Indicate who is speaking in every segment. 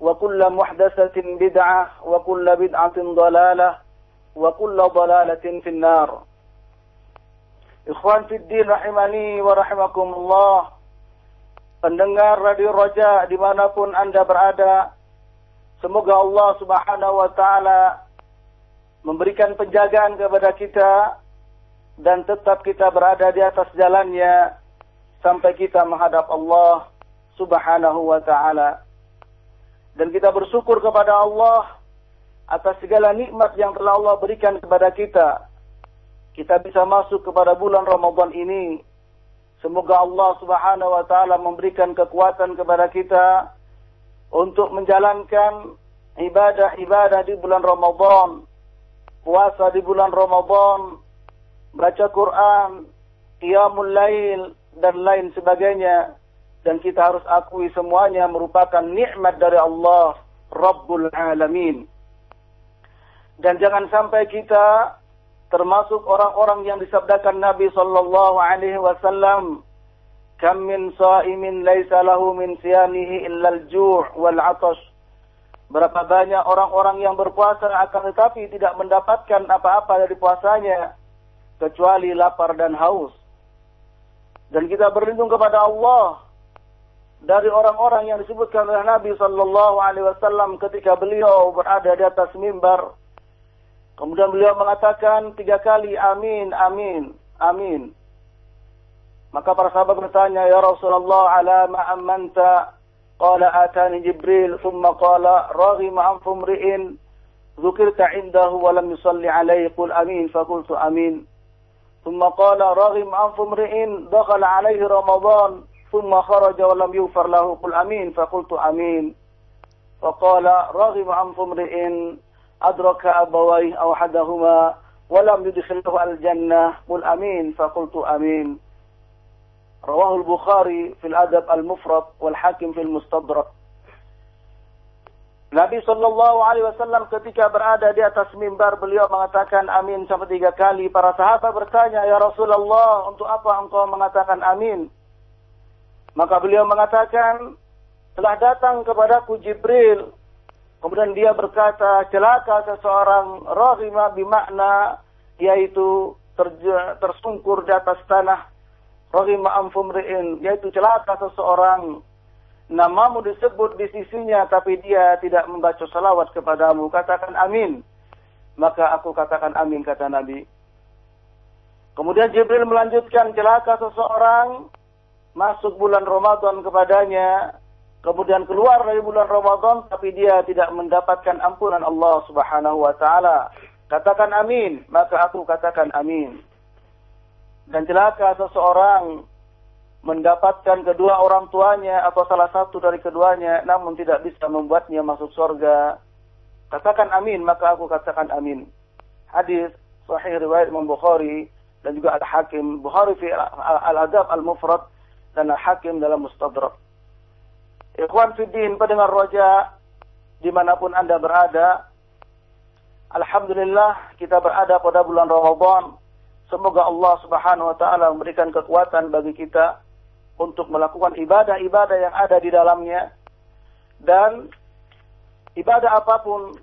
Speaker 1: وكل محدثة بدعة وكل بدعة ضلالة وكل ضلالة في النار Ikhwan Fiddin rahimani wa rahimakumullah Pendengar Radio Roja dimanapun Anda berada Semoga Allah subhanahu wa ta'ala Memberikan penjagaan kepada kita Dan tetap kita berada di atas jalannya Sampai kita menghadap Allah subhanahu wa ta'ala dan kita bersyukur kepada Allah atas segala nikmat yang telah Allah berikan kepada kita. Kita bisa masuk kepada bulan Ramadan ini. Semoga Allah Subhanahu wa taala memberikan kekuatan kepada kita untuk menjalankan ibadah-ibadah di bulan Ramadan, puasa di bulan Ramadan, baca Quran, qiyamul lail dan lain sebagainya dan kita harus akui semuanya merupakan nikmat dari Allah Rabbul Alamin. Dan jangan sampai kita termasuk orang-orang yang disabdakan Nabi sallallahu alaihi wasallam, "Kam min sha'imin laisa lahu min siyamihi illa al-ju' wal 'atash." Berapa banyak orang-orang yang berpuasa akan tetapi tidak mendapatkan apa-apa dari puasanya kecuali lapar dan haus. Dan kita berlindung kepada Allah dari orang-orang yang disebutkan oleh Nabi Shallallahu Alaihi Wasallam ketika beliau berada di atas mimbar. Kemudian beliau mengatakan tiga kali amin, amin, amin. Maka para sahabat bertanya, Ya Rasulullah, ala ma'amanta? Qala atani Jibril, thumma qala, raghima anfum ri'in, zukirta indahu walam yusalli alaihi, qul amin, fakultu amin. Thumma qala, raghima anfum ri'in, dakhala alaihi Ramadan, ثم خرج ولم يغفر له قل أمين فقلت أمين فقال راغب عن امرئ أدرك أبويه أو أحدهما ولم يدخله الجنة قل أمين فقلت أمين رواه البخاري في الأدب المفرد والحاكم في المستدرك Nabi Shallallahu Alaihi Wasallam ketika berada di atas mimbar beliau mengatakan amin sampai tiga kali. Para sahabat bertanya, ya Rasulullah, untuk apa engkau mengatakan amin? Maka beliau mengatakan, telah datang kepadaku Jibril. Kemudian dia berkata, celaka seseorang rahimah bimakna, yaitu tersungkur di atas tanah. Rahimah amfumri'in, yaitu celaka seseorang. Namamu disebut di sisinya, tapi dia tidak membaca salawat kepadamu. Katakan amin. Maka aku katakan amin, kata Nabi. Kemudian Jibril melanjutkan, celaka seseorang masuk bulan Ramadan kepadanya, kemudian keluar dari bulan Ramadan tapi dia tidak mendapatkan ampunan Allah Subhanahu wa taala. Katakan amin, maka aku katakan amin. Dan celaka seseorang mendapatkan kedua orang tuanya atau salah satu dari keduanya namun tidak bisa membuatnya masuk surga. Katakan amin, maka aku katakan amin. Hadis sahih riwayat Imam Bukhari dan juga Al-Hakim. Bukhari fi Al-Adab Al-Mufrad dan Al-Hakim dalam Mustadrak. Ikhwan Fiddin, pendengar roja, di mana pun Anda berada, Alhamdulillah kita berada pada bulan Ramadan. Semoga Allah Subhanahu wa taala memberikan kekuatan bagi kita untuk melakukan ibadah-ibadah yang ada di dalamnya dan ibadah apa pun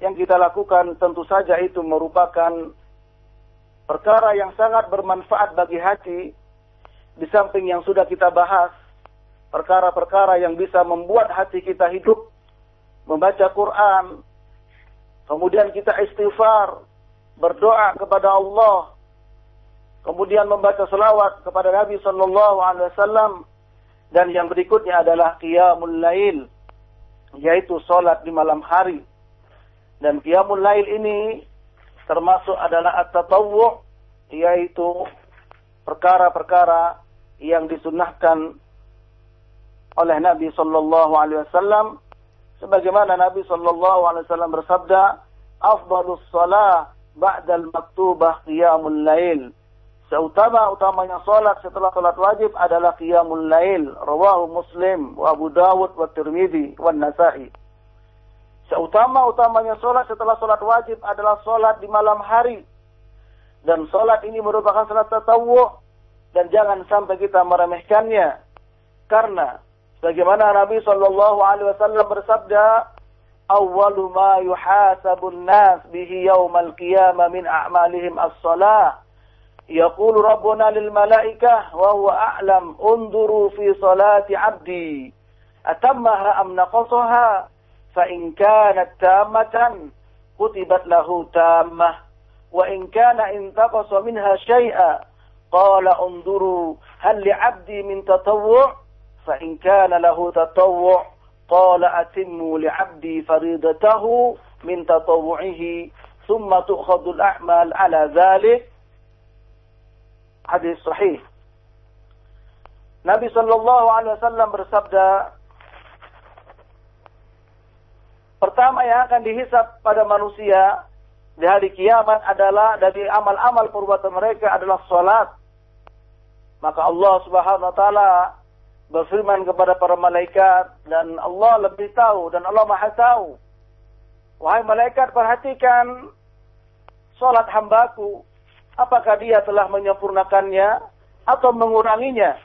Speaker 1: yang kita lakukan tentu saja itu merupakan perkara yang sangat bermanfaat bagi hati di samping yang sudah kita bahas perkara-perkara yang bisa membuat hati kita hidup membaca Quran Kemudian kita istighfar, berdoa kepada Allah. Kemudian membaca selawat kepada Nabi Sallallahu Alaihi Wasallam. Dan yang berikutnya adalah qiyamul lail, yaitu solat di malam hari. Dan qiyamul lail ini termasuk adalah at-tatawwu, yaitu perkara-perkara yang disunahkan oleh Nabi Sallallahu Alaihi Wasallam sebagaimana Nabi sallallahu alaihi wasallam bersabda afdalus shalah ba'dal maktubah qiyamul lail. Seutama-utamanya salat setelah salat wajib adalah qiyamul lail rawahu muslim wa abu dawud wa tirmidzi wa nasai. Seutama-utamanya salat setelah salat wajib adalah salat di malam hari. Dan salat ini merupakan salat tatawwu dan jangan sampai kita meremehkannya karena Bagaimana Nabi Shallallahu Alaihi Wasallam bersabda, "Awwalu ma yuhasabun nas bihi yawmal qiyamah min a'malihim as-salah." يقول ربنا للملائكة وهو أعلم انظروا في صلاة عبدي أتمها أم نقصها فإن كانت تامة كتبت له تامة وإن كان انتقص منها شيئا قال انظروا هل li'abdi من تطوع فإن كان له تطوع قال qala atimmu فريضته من تطوعه ثم thumma الأعمال على ذلك hadis sahih. Nabi sallallahu alaihi wasallam bersabda Pertama yang akan dihisap pada manusia di hari kiamat adalah dari amal-amal perbuatan mereka adalah salat. Maka Allah Subhanahu Wa Taala berfirman kepada para malaikat dan Allah lebih tahu dan Allah Maha tahu. Wahai malaikat perhatikan salat hambaku. Apakah dia telah menyempurnakannya atau menguranginya?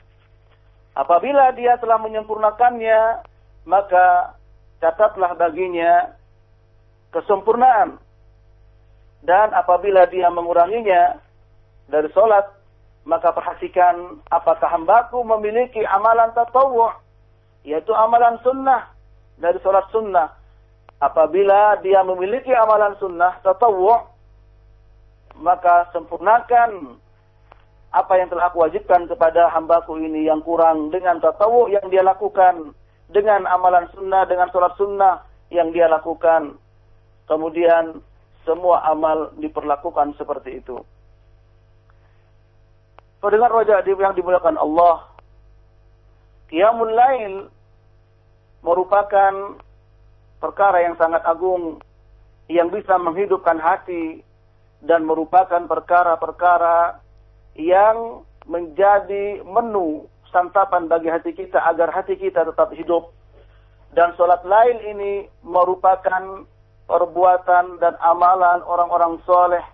Speaker 1: Apabila dia telah menyempurnakannya, maka catatlah baginya kesempurnaan. Dan apabila dia menguranginya dari salat maka perhatikan apakah hambaku memiliki amalan tatawu yaitu amalan sunnah dari sholat sunnah. Apabila dia memiliki amalan sunnah tatawu maka sempurnakan apa yang telah aku wajibkan kepada hambaku ini yang kurang dengan tatawu yang dia lakukan dengan amalan sunnah dengan sholat sunnah yang dia lakukan. Kemudian semua amal diperlakukan seperti itu Pendengar wajah yang dimuliakan Allah, Qiyamul Lail merupakan perkara yang sangat agung yang bisa menghidupkan hati dan merupakan perkara-perkara yang menjadi menu santapan bagi hati kita agar hati kita tetap hidup. Dan sholat lain ini merupakan perbuatan dan amalan orang-orang soleh,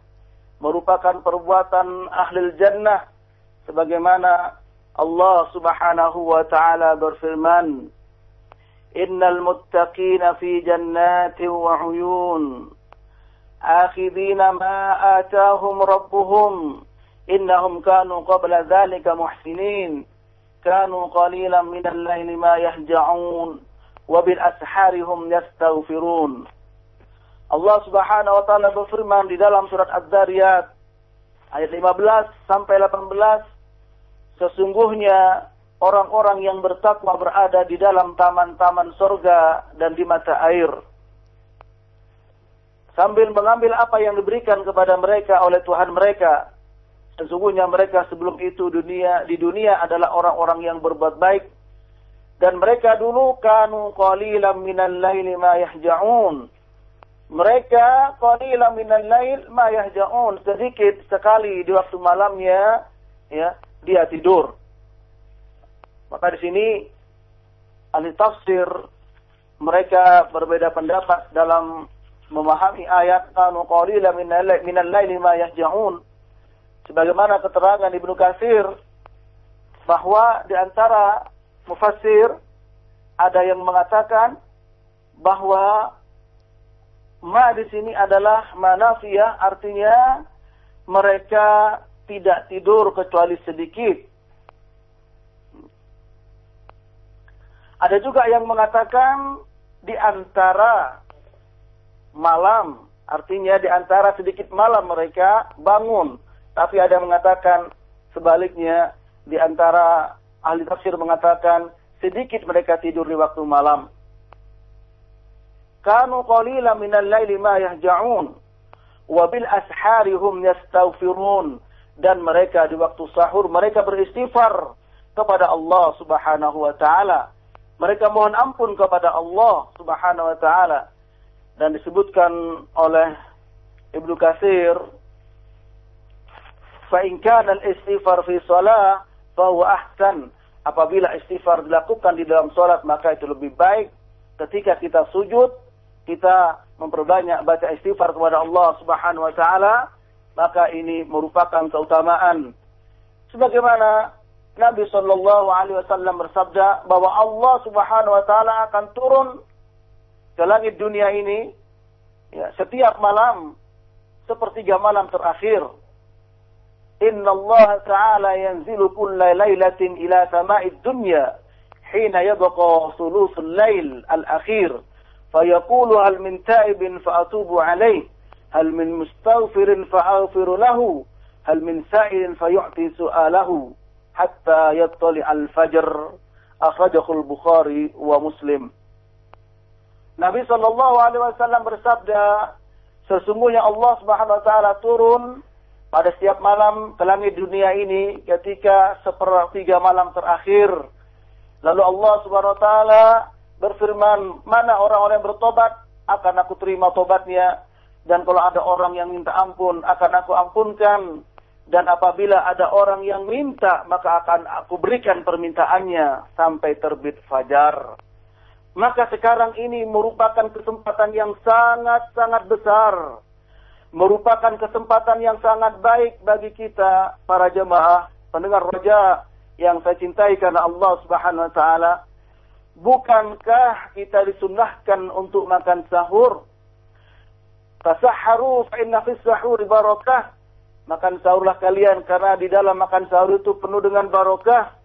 Speaker 1: merupakan perbuatan ahli jannah, sebagaimana Allah Subhanahu wa taala berfirman Innal muttaqina fi jannatin wa 'uyun akhidina ma atahum rabbuhum innahum kanu qabla dhalika muhsinin kanu qalilan min al-layli ma yahja'un wa bil ashari hum yastaghfirun Allah Subhanahu wa taala berfirman di dalam surat Az-Zariyat ayat 15 sampai 18 Sesungguhnya orang-orang yang bertakwa berada di dalam taman-taman surga dan di mata air. Sambil mengambil apa yang diberikan kepada mereka oleh Tuhan mereka. Sesungguhnya mereka sebelum itu dunia di dunia adalah orang-orang yang berbuat baik dan mereka dulu kanu qalilan minal laili ma yahja'un. Mereka qalilan minal lail ma yahja'un, sedikit sekali di waktu malamnya ya dia tidur. Maka di sini ahli tafsir mereka berbeda pendapat dalam memahami ayat kanu qalila minal laili ma yahja'un sebagaimana keterangan Ibnu Katsir bahwa di antara mufassir ada yang mengatakan bahwa ma di sini adalah manafiyah artinya mereka tidak tidur kecuali sedikit. Ada juga yang mengatakan di antara malam, artinya di antara sedikit malam mereka bangun. Tapi ada yang mengatakan sebaliknya, di antara ahli tafsir mengatakan sedikit mereka tidur di waktu malam. Kanu qalila minal laili ma yahja'un wa bil ashari hum yastaghfirun dan mereka di waktu sahur mereka beristighfar kepada Allah Subhanahu wa taala. Mereka mohon ampun kepada Allah Subhanahu wa taala. Dan disebutkan oleh Ibnu Katsir fa in kana al-istighfar fi shalah fa huwa ahsan. Apabila istighfar dilakukan di dalam salat maka itu lebih baik ketika kita sujud kita memperbanyak baca istighfar kepada Allah Subhanahu wa taala maka ini merupakan keutamaan sebagaimana Nabi Shallallahu alaihi wasallam bersabda bahwa Allah Subhanahu wa taala akan turun ke langit dunia ini ya, setiap malam sepertiga malam terakhir. Inna Allah Ta'ala yanzilu kulla laylatin ila sama'id dunya hina yabqa thuluthul lail al-akhir فيقول هل من تائب فأتوب عليه هل من مستغفر فأغفر له هل من سائل فيعطي سؤاله حتى يطلع الفجر أخرجه البخاري ومسلم Nabi Shallallahu Alaihi Wasallam bersabda, sesungguhnya Allah Subhanahu Wa Taala turun pada setiap malam ke langit dunia ini ketika sepertiga malam terakhir. Lalu Allah Subhanahu Wa Taala berfirman, mana orang-orang yang bertobat akan aku terima tobatnya. Dan kalau ada orang yang minta ampun, akan aku ampunkan. Dan apabila ada orang yang minta, maka akan aku berikan permintaannya sampai terbit fajar. Maka sekarang ini merupakan kesempatan yang sangat-sangat besar. Merupakan kesempatan yang sangat baik bagi kita, para jemaah, pendengar roja yang saya cintai karena Allah subhanahu wa ta'ala. Bukankah kita disunnahkan untuk makan sahur? Tasaharu fa inna fis sahuri barakah. Makan sahurlah kalian karena di dalam makan sahur itu penuh dengan barokah.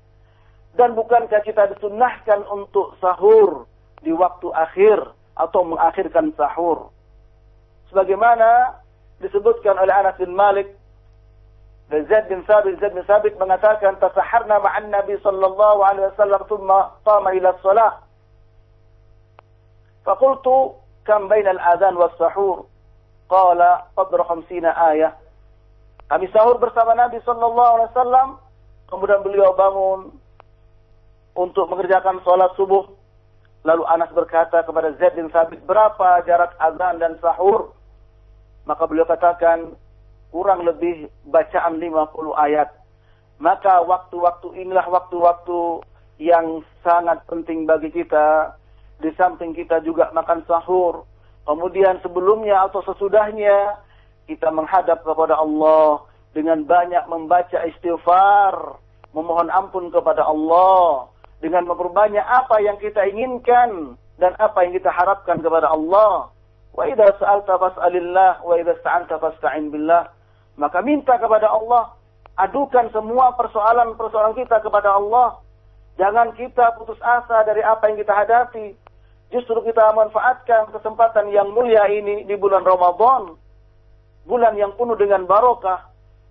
Speaker 1: Dan bukankah kita disunnahkan untuk sahur? di waktu akhir atau mengakhirkan sahur. Sebagaimana disebutkan oleh Anas bin Malik dan Zaid bin Sabit, Zaid bin Sabit mengatakan tasaharna ma'an Nabi sallallahu alaihi wasallam thumma qama ila shalah. Faqultu kam baina al-adhan was sahur? Qala qadra 50 ayah. Kami sahur bersama Nabi sallallahu alaihi wasallam kemudian beliau bangun untuk mengerjakan sholat subuh Lalu Anas berkata kepada Zaid bin Sabit, berapa jarak azan dan sahur? Maka beliau katakan, kurang lebih bacaan 50 ayat. Maka waktu-waktu inilah waktu-waktu yang sangat penting bagi kita. Di samping kita juga makan sahur. Kemudian sebelumnya atau sesudahnya, kita menghadap kepada Allah dengan banyak membaca istighfar, memohon ampun kepada Allah, dengan memperbanyak apa yang kita inginkan dan apa yang kita harapkan kepada Allah. Wa idza sa'alta fas'alillah wa idza sta'anta fasta'in billah. Maka minta kepada Allah, adukan semua persoalan-persoalan kita kepada Allah. Jangan kita putus asa dari apa yang kita hadapi. Justru kita manfaatkan kesempatan yang mulia ini di bulan Ramadan. Bulan yang penuh dengan barokah.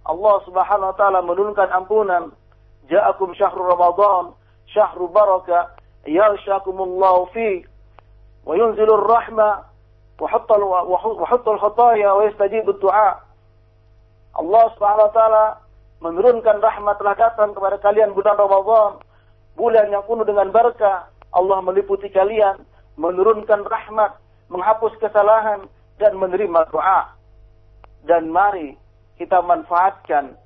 Speaker 1: Allah Subhanahu wa taala menurunkan ampunan. Ja'akum syahrul Ramadan شهر بركة يغشاكم الله فيه وينزل الرحمة وحط وحط الخطايا ويستجيب الدعاء Allah Subhanahu wa taala menurunkan rahmat rahmatan kepada kalian bulan Ramadan, bulan yang penuh dengan berkah. Allah meliputi kalian, menurunkan rahmat, menghapus kesalahan dan menerima doa. Dan mari kita manfaatkan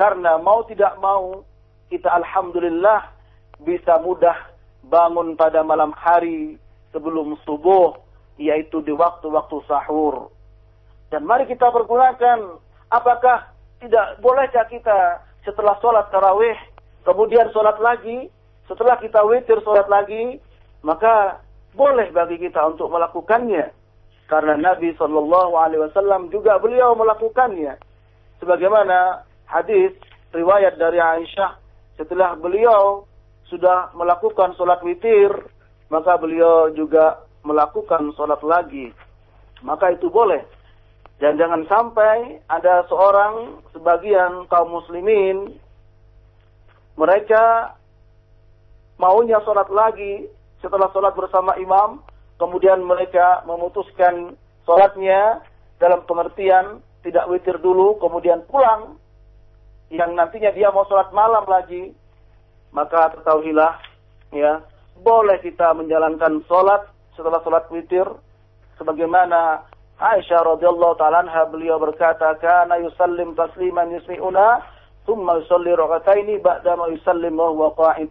Speaker 1: karena mau tidak mau kita alhamdulillah bisa mudah bangun pada malam hari sebelum subuh yaitu di waktu-waktu sahur. Dan mari kita pergunakan apakah tidak bolehkah kita setelah sholat tarawih, kemudian sholat lagi, setelah kita witir sholat lagi, maka boleh bagi kita untuk melakukannya. Karena Nabi Shallallahu Alaihi Wasallam juga beliau melakukannya. Sebagaimana hadis riwayat dari Aisyah setelah beliau sudah melakukan sholat witir, maka beliau juga melakukan sholat lagi. Maka itu boleh. Dan jangan sampai ada seorang sebagian kaum muslimin mereka maunya sholat lagi setelah sholat bersama imam, kemudian mereka memutuskan sholatnya dalam pengertian tidak witir dulu, kemudian pulang, yang nantinya dia mau sholat malam lagi, maka ketahuilah, ya, boleh kita menjalankan sholat setelah sholat witir, sebagaimana Aisyah radhiyallahu taala anha beliau berkata, "Kana yusallim tasliman yusmi'una, thumma yusalli raka'ataini ba'da ma yusallim wa huwa qa'id."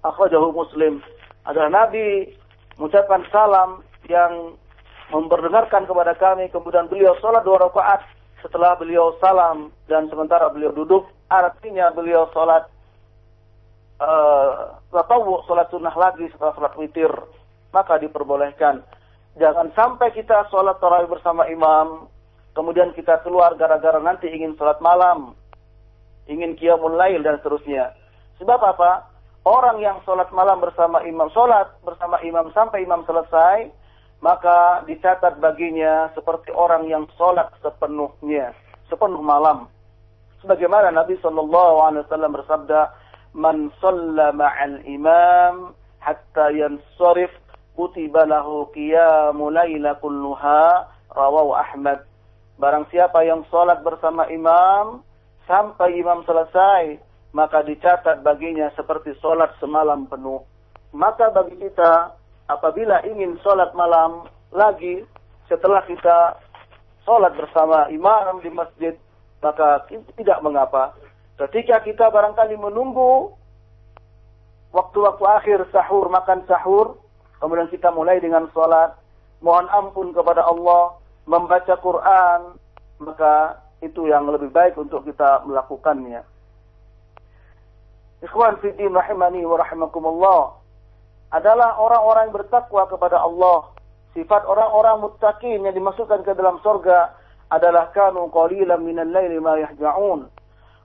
Speaker 1: Akhrajahu Muslim. Adalah Nabi mengucapkan salam yang memperdengarkan kepada kami, kemudian beliau sholat dua rakaat setelah beliau salam dan sementara beliau duduk, artinya beliau sholat uh, sholat sunnah lagi setelah sholat witir, maka diperbolehkan Jangan sampai kita sholat tarawih bersama imam, kemudian kita keluar gara-gara nanti ingin sholat malam, ingin qiyamul lail dan seterusnya. Sebab apa? Orang yang sholat malam bersama imam, sholat bersama imam sampai imam selesai, maka dicatat baginya seperti orang yang sholat sepenuhnya, sepenuh malam. Sebagaimana Nabi Shallallahu Alaihi bersabda, "Man shalla ma'al imam hatta yansarif kutiba lahu qiyamu laila kulluha rawahu Ahmad. Barang siapa yang sholat bersama imam sampai imam selesai, maka dicatat baginya seperti sholat semalam penuh. Maka bagi kita, apabila ingin sholat malam lagi, setelah kita sholat bersama imam di masjid, maka tidak mengapa. Ketika kita barangkali menunggu waktu-waktu akhir sahur, makan sahur, Kemudian kita mulai dengan sholat, mohon ampun kepada Allah, membaca Quran, maka itu yang lebih baik untuk kita melakukannya. Ikhwan fiddin rahimani wa rahimakumullah adalah orang-orang yang bertakwa kepada Allah. Sifat orang-orang muttaqin yang dimasukkan ke dalam surga adalah kanu qalilan minal laili ma yahja'un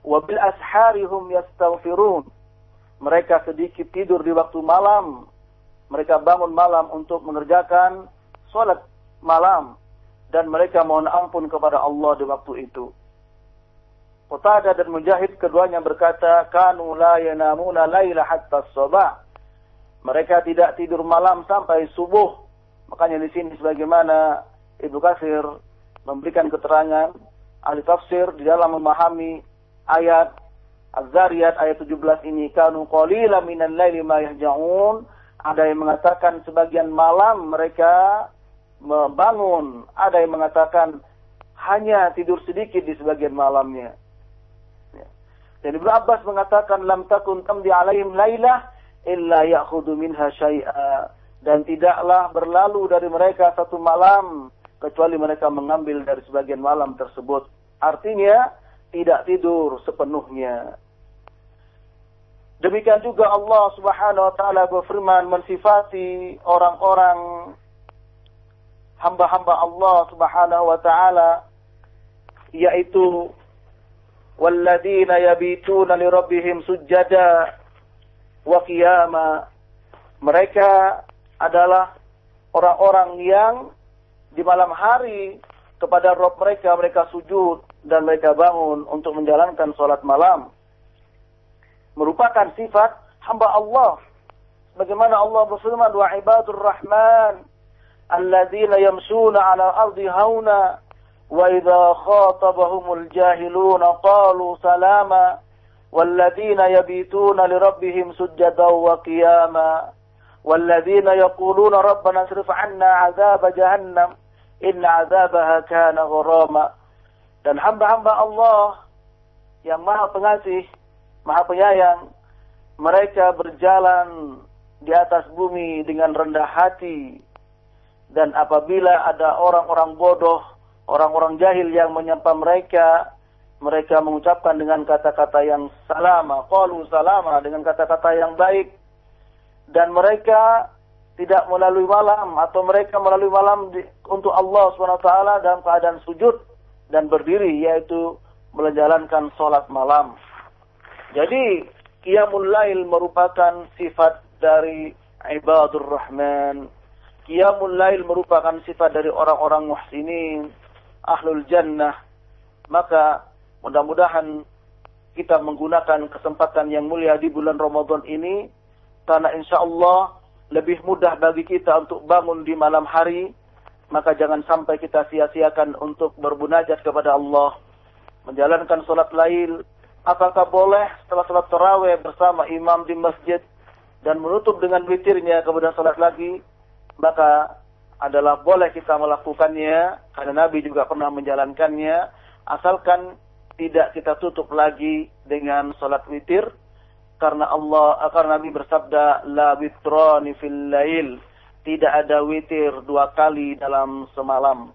Speaker 1: wa bil asharihum yastaghfirun. Mereka sedikit tidur di waktu malam mereka bangun malam untuk mengerjakan sholat malam dan mereka mohon ampun kepada Allah di waktu itu. Qatadah dan Mujahid keduanya berkata, "Kanu la yanamuna laila hatta sabah." Mereka tidak tidur malam sampai subuh. Makanya di sini sebagaimana Ibnu Katsir memberikan keterangan ahli tafsir di dalam memahami ayat Az-Zariyat ayat 17 ini, "Kanu qalilan minal laili ma yahja'un." Ada yang mengatakan sebagian malam mereka membangun. Ada yang mengatakan hanya tidur sedikit di sebagian malamnya. Ya. Dan Ibnu Abbas mengatakan lam takun tamdi alaihim lailah illa ya'khudhu minha syai'a dan tidaklah berlalu dari mereka satu malam kecuali mereka mengambil dari sebagian malam tersebut. Artinya tidak tidur sepenuhnya. Demikian juga Allah Subhanahu wa taala berfirman mensifati orang-orang hamba-hamba Allah Subhanahu wa taala yaitu walladzina yabituna li rabbihim sujada wa qiyama. Mereka adalah orang-orang yang di malam hari kepada Rob mereka mereka sujud dan mereka bangun untuk menjalankan sholat malam merupakan sifat hamba Allah. Bagaimana Allah berfirman, "Wa ibadur rahman alladzina yamshuna 'ala ardi hauna wa idza khatabahumul jahiluna qalu salama walladzina yabituna lirabbihim sujjadan wa qiyama walladzina yaquluna rabbana srif 'anna 'adzaba jahannam inna 'adzabaha kana ghurama." Dan hamba-hamba Allah yang Maha Pengasih Maha Penyayang, mereka berjalan di atas bumi dengan rendah hati. Dan apabila ada orang-orang bodoh, orang-orang jahil yang menyapa mereka, mereka mengucapkan dengan kata-kata yang salama, qalu salama dengan kata-kata yang baik. Dan mereka tidak melalui malam atau mereka melalui malam di, untuk Allah SWT dalam keadaan sujud dan berdiri yaitu menjalankan sholat malam. Jadi Qiyamul Lail merupakan sifat dari ibadur Rahman. Qiyamul Lail merupakan sifat dari orang-orang muhsinin, ahlul jannah. Maka Mudah-mudahan kita menggunakan kesempatan yang mulia di bulan Ramadan ini karena insya Allah lebih mudah bagi kita untuk bangun di malam hari maka jangan sampai kita sia-siakan untuk berbunajat kepada Allah menjalankan sholat lail apakah boleh setelah sholat tarawih bersama imam di masjid dan menutup dengan witirnya kemudian sholat lagi? Maka adalah boleh kita melakukannya karena Nabi juga pernah menjalankannya. Asalkan tidak kita tutup lagi dengan salat witir karena Allah karena Nabi bersabda la witrani fil lail. Tidak ada witir dua kali dalam semalam.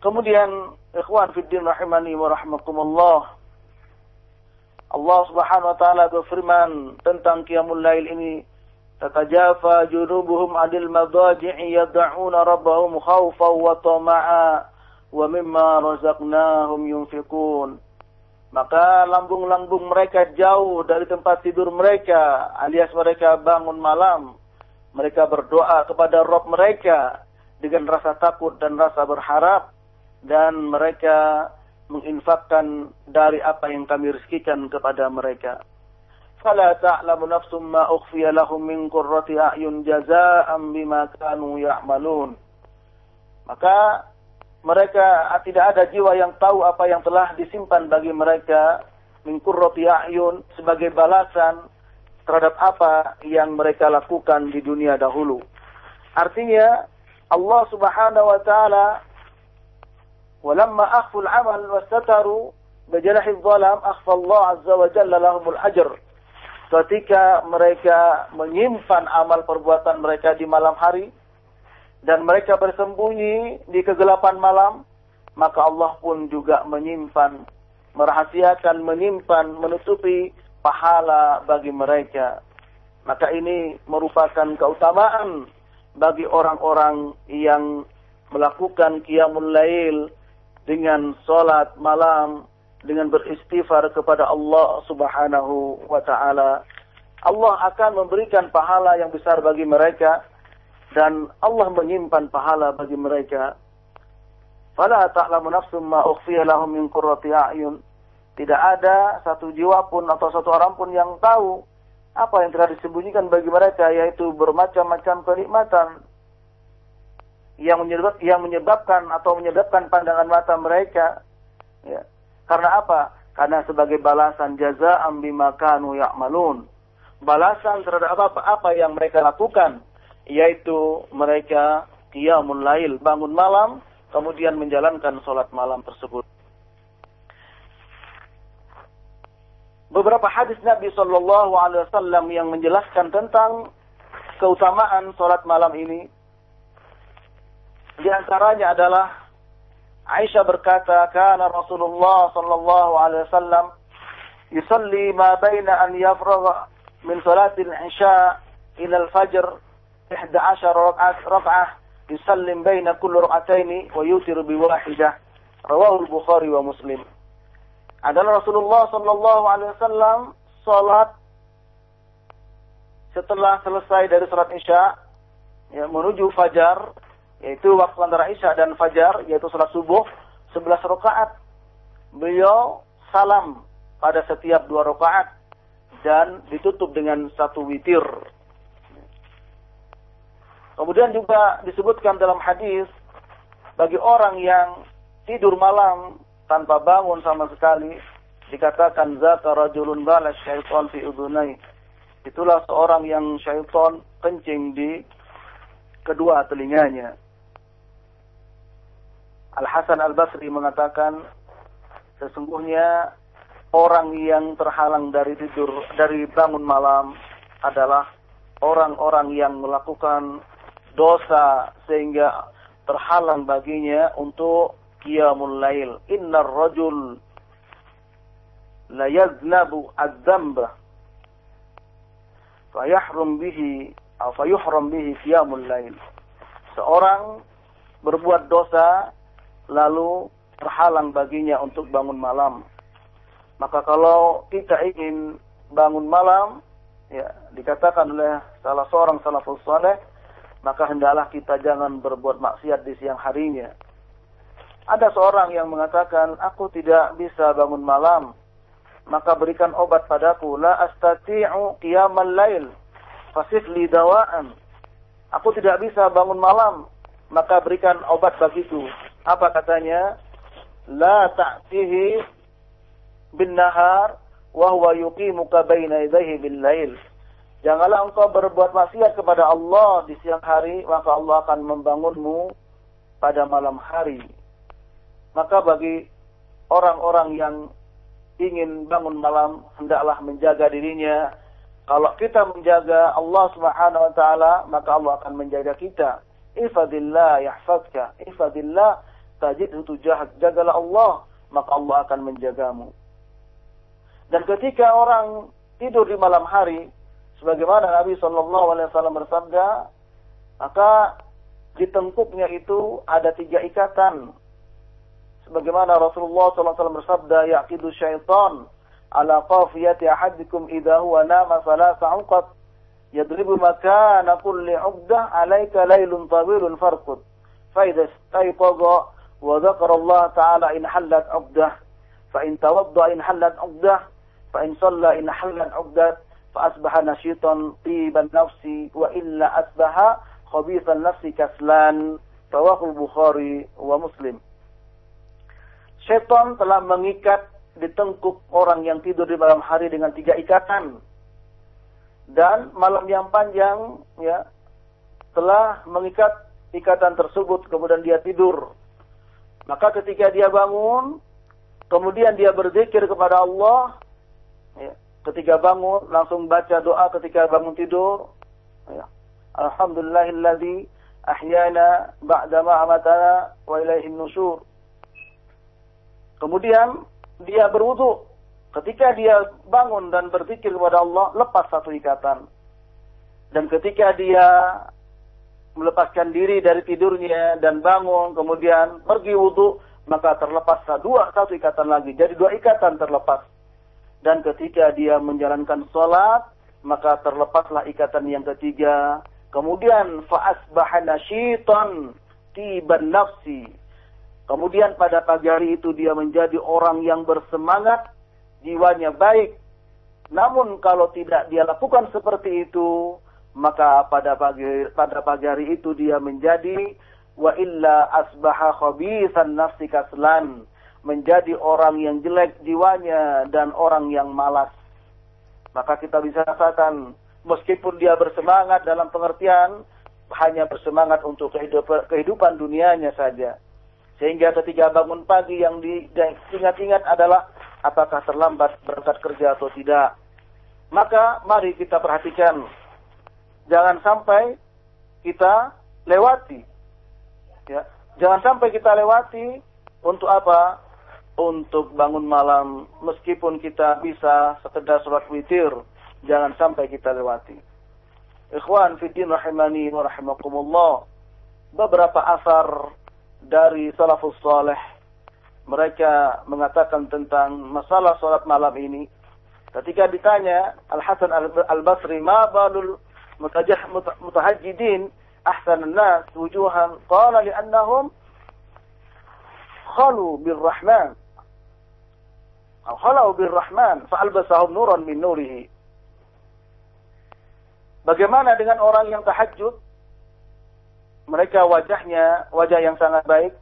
Speaker 1: Kemudian ikhwan fiddin rahimani wa rahmakumullah Allah Subhanahu wa taala berfirman tentang qiyamul lail ini tatajafa junubuhum adil madaji'i yad'una rabbahum khawfan wa tama'a wa mimma razaqnahum yunfiqun. Maka lambung-lambung mereka jauh dari tempat tidur mereka alias mereka bangun malam mereka berdoa kepada Rob mereka dengan rasa takut dan rasa berharap dan mereka menginfakkan dari apa yang kami rizkikan kepada mereka. Fala ta'lamu nafsum ma ukhfiya lahum min qurrati a'yun jazaa'an bima kanu ya'malun. Maka mereka tidak ada jiwa yang tahu apa yang telah disimpan bagi mereka min qurrati a'yun sebagai balasan terhadap apa yang mereka lakukan di dunia dahulu. Artinya Allah Subhanahu wa taala akhful amal wastataru bajalahi dhalam akhfa Allah azza wa jalla lahumul ajr. Ketika mereka menyimpan amal perbuatan mereka di malam hari, dan mereka bersembunyi di kegelapan malam, maka Allah pun juga menyimpan, merahasiakan, menyimpan, menutupi pahala bagi mereka. Maka ini merupakan keutamaan bagi orang-orang yang melakukan qiyamul lail dengan salat malam, dengan beristighfar kepada Allah Subhanahu wa taala. Allah akan memberikan pahala yang besar bagi mereka dan Allah menyimpan pahala bagi mereka. Fala ta'lamu nafsum ma lahum min qurrati a'yun. Tidak ada satu jiwa pun atau satu orang pun yang tahu apa yang telah disembunyikan bagi mereka yaitu bermacam-macam kenikmatan yang menyebab, yang menyebabkan atau menyebabkan pandangan mata mereka ya. Karena apa? Karena sebagai balasan jaza bima kanu ya'malun. Balasan terhadap apa, apa yang mereka lakukan yaitu mereka qiyamul lail, bangun malam, kemudian menjalankan sholat malam tersebut. Beberapa hadis Nabi Shallallahu Alaihi Wasallam yang menjelaskan tentang keutamaan sholat malam ini, di antaranya adalah Aisyah berkata, "Kana Rasulullah sallallahu alaihi wasallam yusalli ma baina an yafragha min salati al-isha ila al-fajr 11 rak'ah yusallim baina kulli rak'ataini wa yutiru bi wahidah." Rawahu Bukhari wa Muslim. Adalah Rasulullah sallallahu alaihi wasallam salat setelah selesai dari salat Isya ya, menuju fajar yaitu waktu antara isya dan fajar yaitu salat subuh 11 rakaat beliau salam pada setiap dua rakaat dan ditutup dengan satu witir Kemudian juga disebutkan dalam hadis bagi orang yang tidur malam tanpa bangun sama sekali dikatakan zaka rajulun bala syaitan fi udunai. Itulah seorang yang syaitan kencing di kedua telinganya. Al Hasan Al Basri mengatakan sesungguhnya orang yang terhalang dari tidur dari bangun malam adalah orang-orang yang melakukan dosa sehingga terhalang baginya untuk qiyamul lail. Innar rajul la yaznabu adz-dzamba fayahrum bihi atau fayuhram bihi qiyamul lail. Seorang berbuat dosa lalu terhalang baginya untuk bangun malam. Maka kalau kita ingin bangun malam, ya dikatakan oleh salah seorang salafus saleh, maka hendaklah kita jangan berbuat maksiat di siang harinya. Ada seorang yang mengatakan, aku tidak bisa bangun malam, maka berikan obat padaku. La astati'u qiyamal lail, fasif li dawaan. Aku tidak bisa bangun malam, maka berikan obat bagiku. Apa katanya? La ta'tihi bin nahar wa huwa yuqimuka baina yadayhi bil lail. Janganlah engkau berbuat maksiat kepada Allah di siang hari, maka Allah akan membangunmu pada malam hari. Maka bagi orang-orang yang ingin bangun malam, hendaklah menjaga dirinya. Kalau kita menjaga Allah Subhanahu wa taala, maka Allah akan menjaga kita. Ifadillah yahfazka. Ifadillah tajidhu tujahak. Jagalah Allah, maka Allah akan menjagamu. Dan ketika orang tidur di malam hari, sebagaimana Nabi Wasallam bersabda, maka di tengkuknya itu ada tiga ikatan. Sebagaimana Rasulullah SAW bersabda, yaqidu syaitan ala qafiyati ahadikum idha huwa nama salasa uqat yadribu makana kulli uqdah alaika laylun tawilun farqud. Istayqaga wa dhakara Allah Ta'ala in hallat uqdah fa in tawadda in hallat uqdah فإن صلى إن حلت عقدة فأصبح نشيطا طيب النفس وإلا أصبح خبيث النفس كسلان رواه البخاري ومسلم Syaitan telah mengikat di tengkuk orang yang tidur di malam hari dengan tiga ikatan. Dan malam yang panjang ya telah mengikat ikatan tersebut kemudian dia tidur. Maka ketika dia bangun, kemudian dia berzikir kepada Allah, Ya. Ketika bangun langsung baca doa ketika bangun tidur. Ya. Alhamdulillahilladzi ahyana ba'da ma amatana wa ilaihin nusyur. Kemudian dia berwudu. Ketika dia bangun dan berzikir kepada Allah, lepas satu ikatan. Dan ketika dia melepaskan diri dari tidurnya dan bangun, kemudian pergi wudu, maka terlepas dua satu ikatan lagi. Jadi dua ikatan terlepas. Dan ketika dia menjalankan sholat maka terlepaslah ikatan yang ketiga. Kemudian faasbaha nasyitan tiban nafsi. Kemudian pada pagi hari itu dia menjadi orang yang bersemangat jiwanya baik. Namun kalau tidak dia lakukan seperti itu maka pada pagi pada pagi hari itu dia menjadi wa illa asbaha khabisan nafsi kaslan menjadi orang yang jelek jiwanya dan orang yang malas. Maka kita bisa katakan, meskipun dia bersemangat dalam pengertian, hanya bersemangat untuk kehidupan, kehidupan dunianya saja. Sehingga ketika bangun pagi yang diingat-ingat adalah apakah terlambat berangkat kerja atau tidak. Maka mari kita perhatikan, jangan sampai kita lewati. Ya, jangan sampai kita lewati untuk apa? untuk bangun malam meskipun kita bisa sekedar sholat witir jangan sampai kita lewati ikhwan fiddin rahimani wa rahimakumullah beberapa asar dari salafus salih mereka mengatakan tentang masalah sholat malam ini ketika ditanya Al-Hasan Al-Basri ma balul mutahajjidin ahsan nas wujuhan qala li'annahum khalu birrahman Khalau birrahman fa'albasahum nuran min nurihi. Bagaimana dengan orang yang tahajud? Mereka wajahnya wajah yang sangat baik.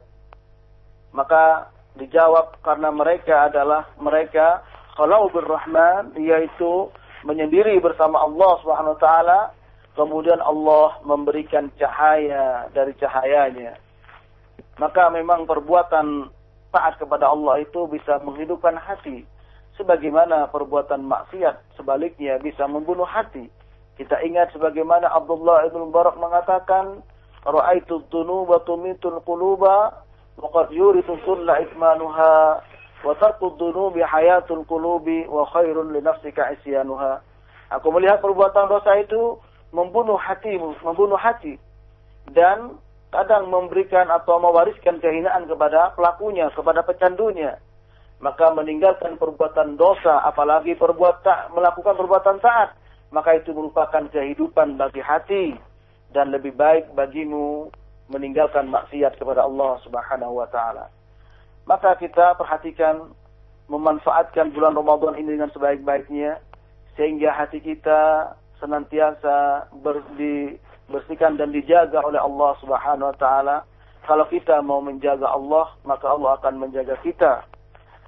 Speaker 1: Maka dijawab karena mereka adalah mereka khalau birrahman yaitu menyendiri bersama Allah Subhanahu wa taala kemudian Allah memberikan cahaya dari cahayanya. Maka memang perbuatan taat kepada Allah itu bisa menghidupkan hati. Sebagaimana perbuatan maksiat sebaliknya bisa membunuh hati. Kita ingat sebagaimana Abdullah ibn Mubarak mengatakan, ra'aitu dhunuba tumitul quluba sulla itmanuha wa tarku dhunubi hayatul qulubi wa khairun li nafsika isyanuha. Aku melihat perbuatan dosa itu membunuh hatimu, membunuh hati dan kadang memberikan atau mewariskan kehinaan kepada pelakunya, kepada pecandunya. Maka meninggalkan perbuatan dosa, apalagi perbuat tak, melakukan perbuatan taat, maka itu merupakan kehidupan bagi hati dan lebih baik bagimu meninggalkan maksiat kepada Allah Subhanahu wa taala. Maka kita perhatikan memanfaatkan bulan Ramadan ini dengan sebaik-baiknya sehingga hati kita senantiasa dibersihkan dan dijaga oleh Allah Subhanahu wa taala. Kalau kita mau menjaga Allah, maka Allah akan menjaga kita.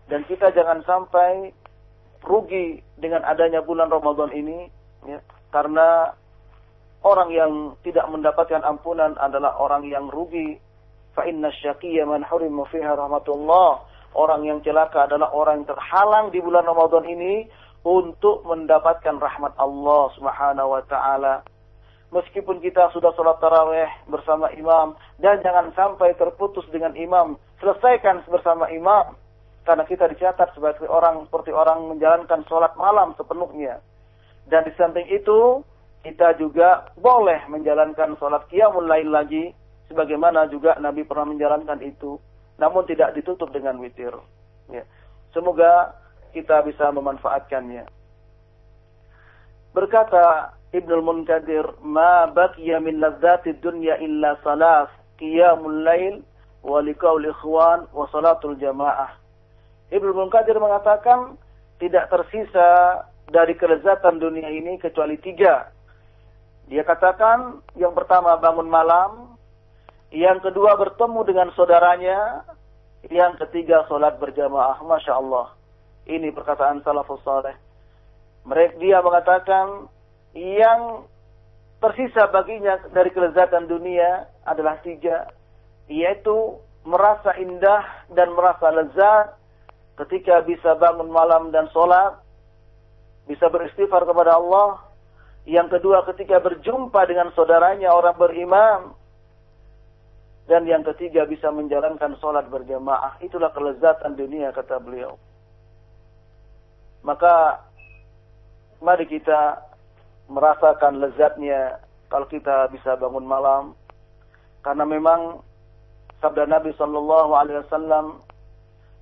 Speaker 1: Dan kita jangan sampai rugi dengan adanya bulan Ramadan ini ya, karena orang yang tidak mendapatkan ampunan adalah orang yang rugi. Fa inna man fiha rahmatullah. Orang yang celaka adalah orang yang terhalang di bulan Ramadan ini untuk mendapatkan rahmat Allah Subhanahu wa taala. Meskipun kita sudah sholat taraweh bersama imam dan jangan sampai terputus dengan imam, selesaikan bersama imam karena kita dicatat sebagai orang seperti orang menjalankan sholat malam sepenuhnya. Dan di samping itu, kita juga boleh menjalankan sholat qiyamul lain lagi sebagaimana juga Nabi pernah menjalankan itu namun tidak ditutup dengan witir ya. semoga kita bisa memanfaatkannya berkata Ibnu Munkadir ma baqiya min ladzati dunya illa salas qiyamul lail wa liqaul ikhwan wa salatul jamaah Ibnu Munkadir mengatakan tidak tersisa dari kelezatan dunia ini kecuali tiga dia katakan yang pertama bangun malam, yang kedua bertemu dengan saudaranya, yang ketiga sholat berjamaah. Masya Allah. Ini perkataan salafus saleh. Mereka dia mengatakan yang tersisa baginya dari kelezatan dunia adalah tiga, yaitu merasa indah dan merasa lezat ketika bisa bangun malam dan sholat, bisa beristighfar kepada Allah, yang kedua ketika berjumpa dengan saudaranya orang beriman. Dan yang ketiga bisa menjalankan sholat berjamaah. Itulah kelezatan dunia kata beliau. Maka mari kita merasakan lezatnya kalau kita bisa bangun malam. Karena memang sabda Nabi Shallallahu Alaihi Wasallam,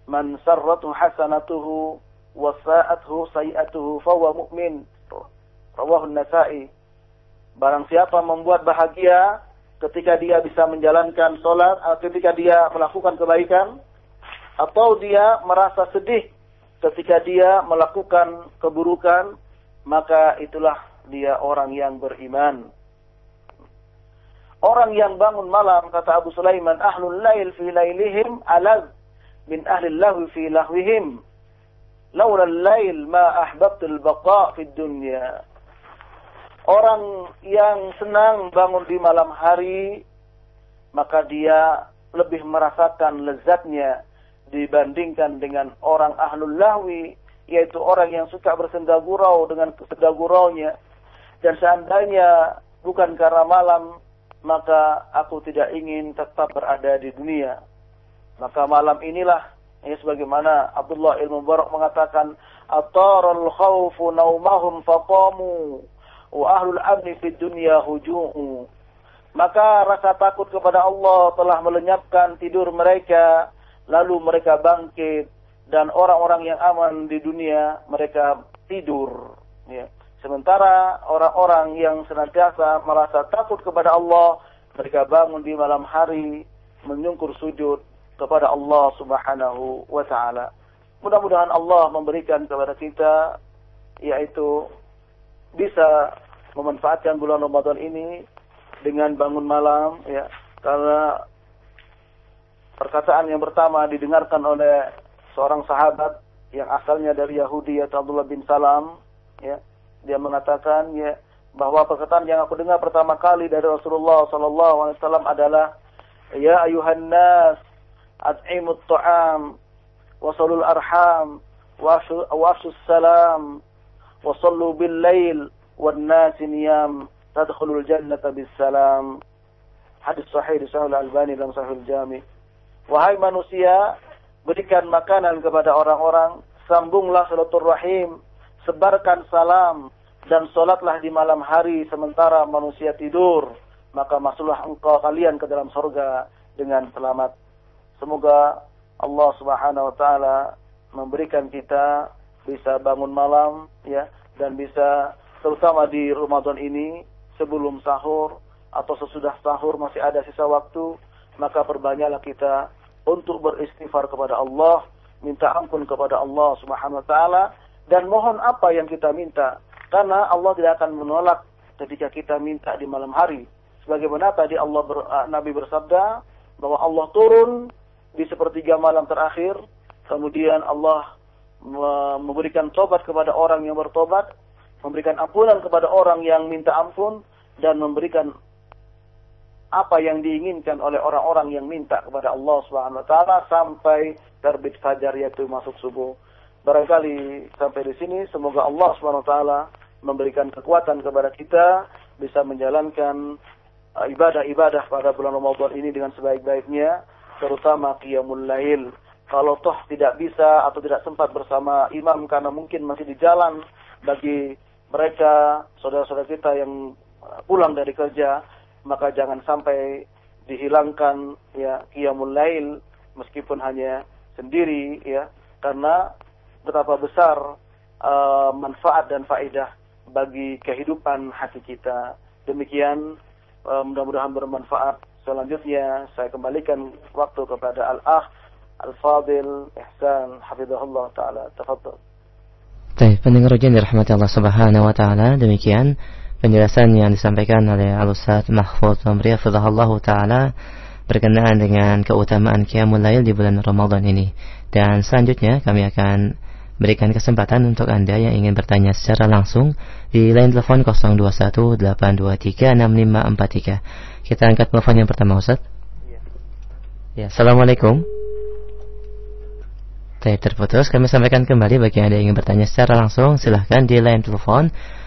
Speaker 1: "Man sarratu hasanatuhu wa sa'atuhu sayi'atuhu fawa mu'min." Rawahun Nasai. Barang siapa membuat bahagia ketika dia bisa menjalankan sholat, ketika dia melakukan kebaikan, atau dia merasa sedih ketika dia melakukan keburukan, maka itulah dia orang yang beriman. Orang yang bangun malam, kata Abu Sulaiman, ahlul lail fi lailihim alaz min ahli lahwi fi lahwihim. Laula al-lail ma ahbabtul baqa fi dunya. Orang yang senang bangun di malam hari, maka dia lebih merasakan lezatnya dibandingkan dengan orang ahlul lahwi, yaitu orang yang suka bersenda gurau dengan bersenda guraunya. Dan seandainya bukan karena malam, maka aku tidak ingin tetap berada di dunia. Maka malam inilah ya sebagaimana Abdullah ilmu Barak mengatakan atarul khawfu naumahum faqamu wa ahlul amni fid dunya huju'u. Maka rasa takut kepada Allah telah melenyapkan tidur mereka, lalu mereka bangkit dan orang-orang yang aman di dunia mereka tidur. Ya. Sementara orang-orang yang senantiasa merasa takut kepada Allah, mereka bangun di malam hari menyungkur sujud kepada Allah Subhanahu wa taala. Mudah-mudahan Allah memberikan kepada kita yaitu bisa memanfaatkan bulan Ramadan ini dengan bangun malam ya karena Perkataan yang pertama didengarkan oleh seorang sahabat yang asalnya dari Yahudi yaitu Abdullah bin Salam ya. Dia mengatakan ya bahwa perkataan yang aku dengar pertama kali dari Rasulullah sallallahu alaihi wasallam adalah ya ayuhan nas at'imut ta'am wasalul arham wasu salam wasallu bil lail wan nas niyam tadkhulul jannata bis salam. Hadis sahih di sahih al-Albani dalam sahih al-Jami' Wahai manusia, berikan makanan kepada orang-orang, sambunglah silaturahim, sebarkan salam, dan solatlah di malam hari sementara manusia tidur. Maka masuklah engkau kalian ke dalam surga dengan selamat. Semoga Allah Subhanahu wa taala memberikan kita bisa bangun malam ya dan bisa terutama di Ramadan ini sebelum sahur atau sesudah sahur masih ada sisa waktu maka perbanyaklah kita untuk beristighfar kepada Allah minta ampun kepada Allah Subhanahu wa taala dan mohon apa yang kita minta. Karena Allah tidak akan menolak ketika kita minta di malam hari. Sebagaimana tadi Allah ber, Nabi bersabda bahwa Allah turun di sepertiga malam terakhir. Kemudian Allah memberikan tobat kepada orang yang bertobat, memberikan ampunan kepada orang yang minta ampun, dan memberikan apa yang diinginkan oleh orang-orang yang minta kepada Allah Subhanahu wa taala sampai terbit fajar yaitu masuk subuh. Barangkali sampai di sini semoga Allah Subhanahu wa taala memberikan kekuatan kepada kita bisa menjalankan uh, ibadah-ibadah pada bulan Ramadan ini dengan sebaik-baiknya terutama qiyamul lail kalau toh tidak bisa atau tidak sempat bersama imam karena mungkin masih di jalan bagi mereka saudara-saudara kita yang uh, pulang dari kerja maka jangan sampai dihilangkan ya qiyamul lail meskipun hanya sendiri ya. Karena betapa besar uh, manfaat dan faedah bagi kehidupan hati kita. Demikian uh, mudah-mudahan bermanfaat. Selanjutnya saya kembalikan waktu kepada al-akh Al-Fadil Ihsan Hafizahullah Ta'ala. Tafadhal.
Speaker 2: Baik, pendengar ujian dirahmati Allah Subhanahu wa taala. Demikian penjelasan yang disampaikan oleh Al-Ustaz Mahfuz Amri Hafizahullah taala berkenaan dengan keutamaan Qiyamul Lail di bulan Ramadan ini. Dan selanjutnya kami akan berikan kesempatan untuk Anda yang ingin bertanya secara langsung di line telepon 0218236543. Kita angkat telepon yang pertama Ustaz. Ya. ya, Assalamualaikum. Baik, terputus. Kami sampaikan kembali bagi Anda yang ingin bertanya secara langsung, silahkan di line telepon 0218236543.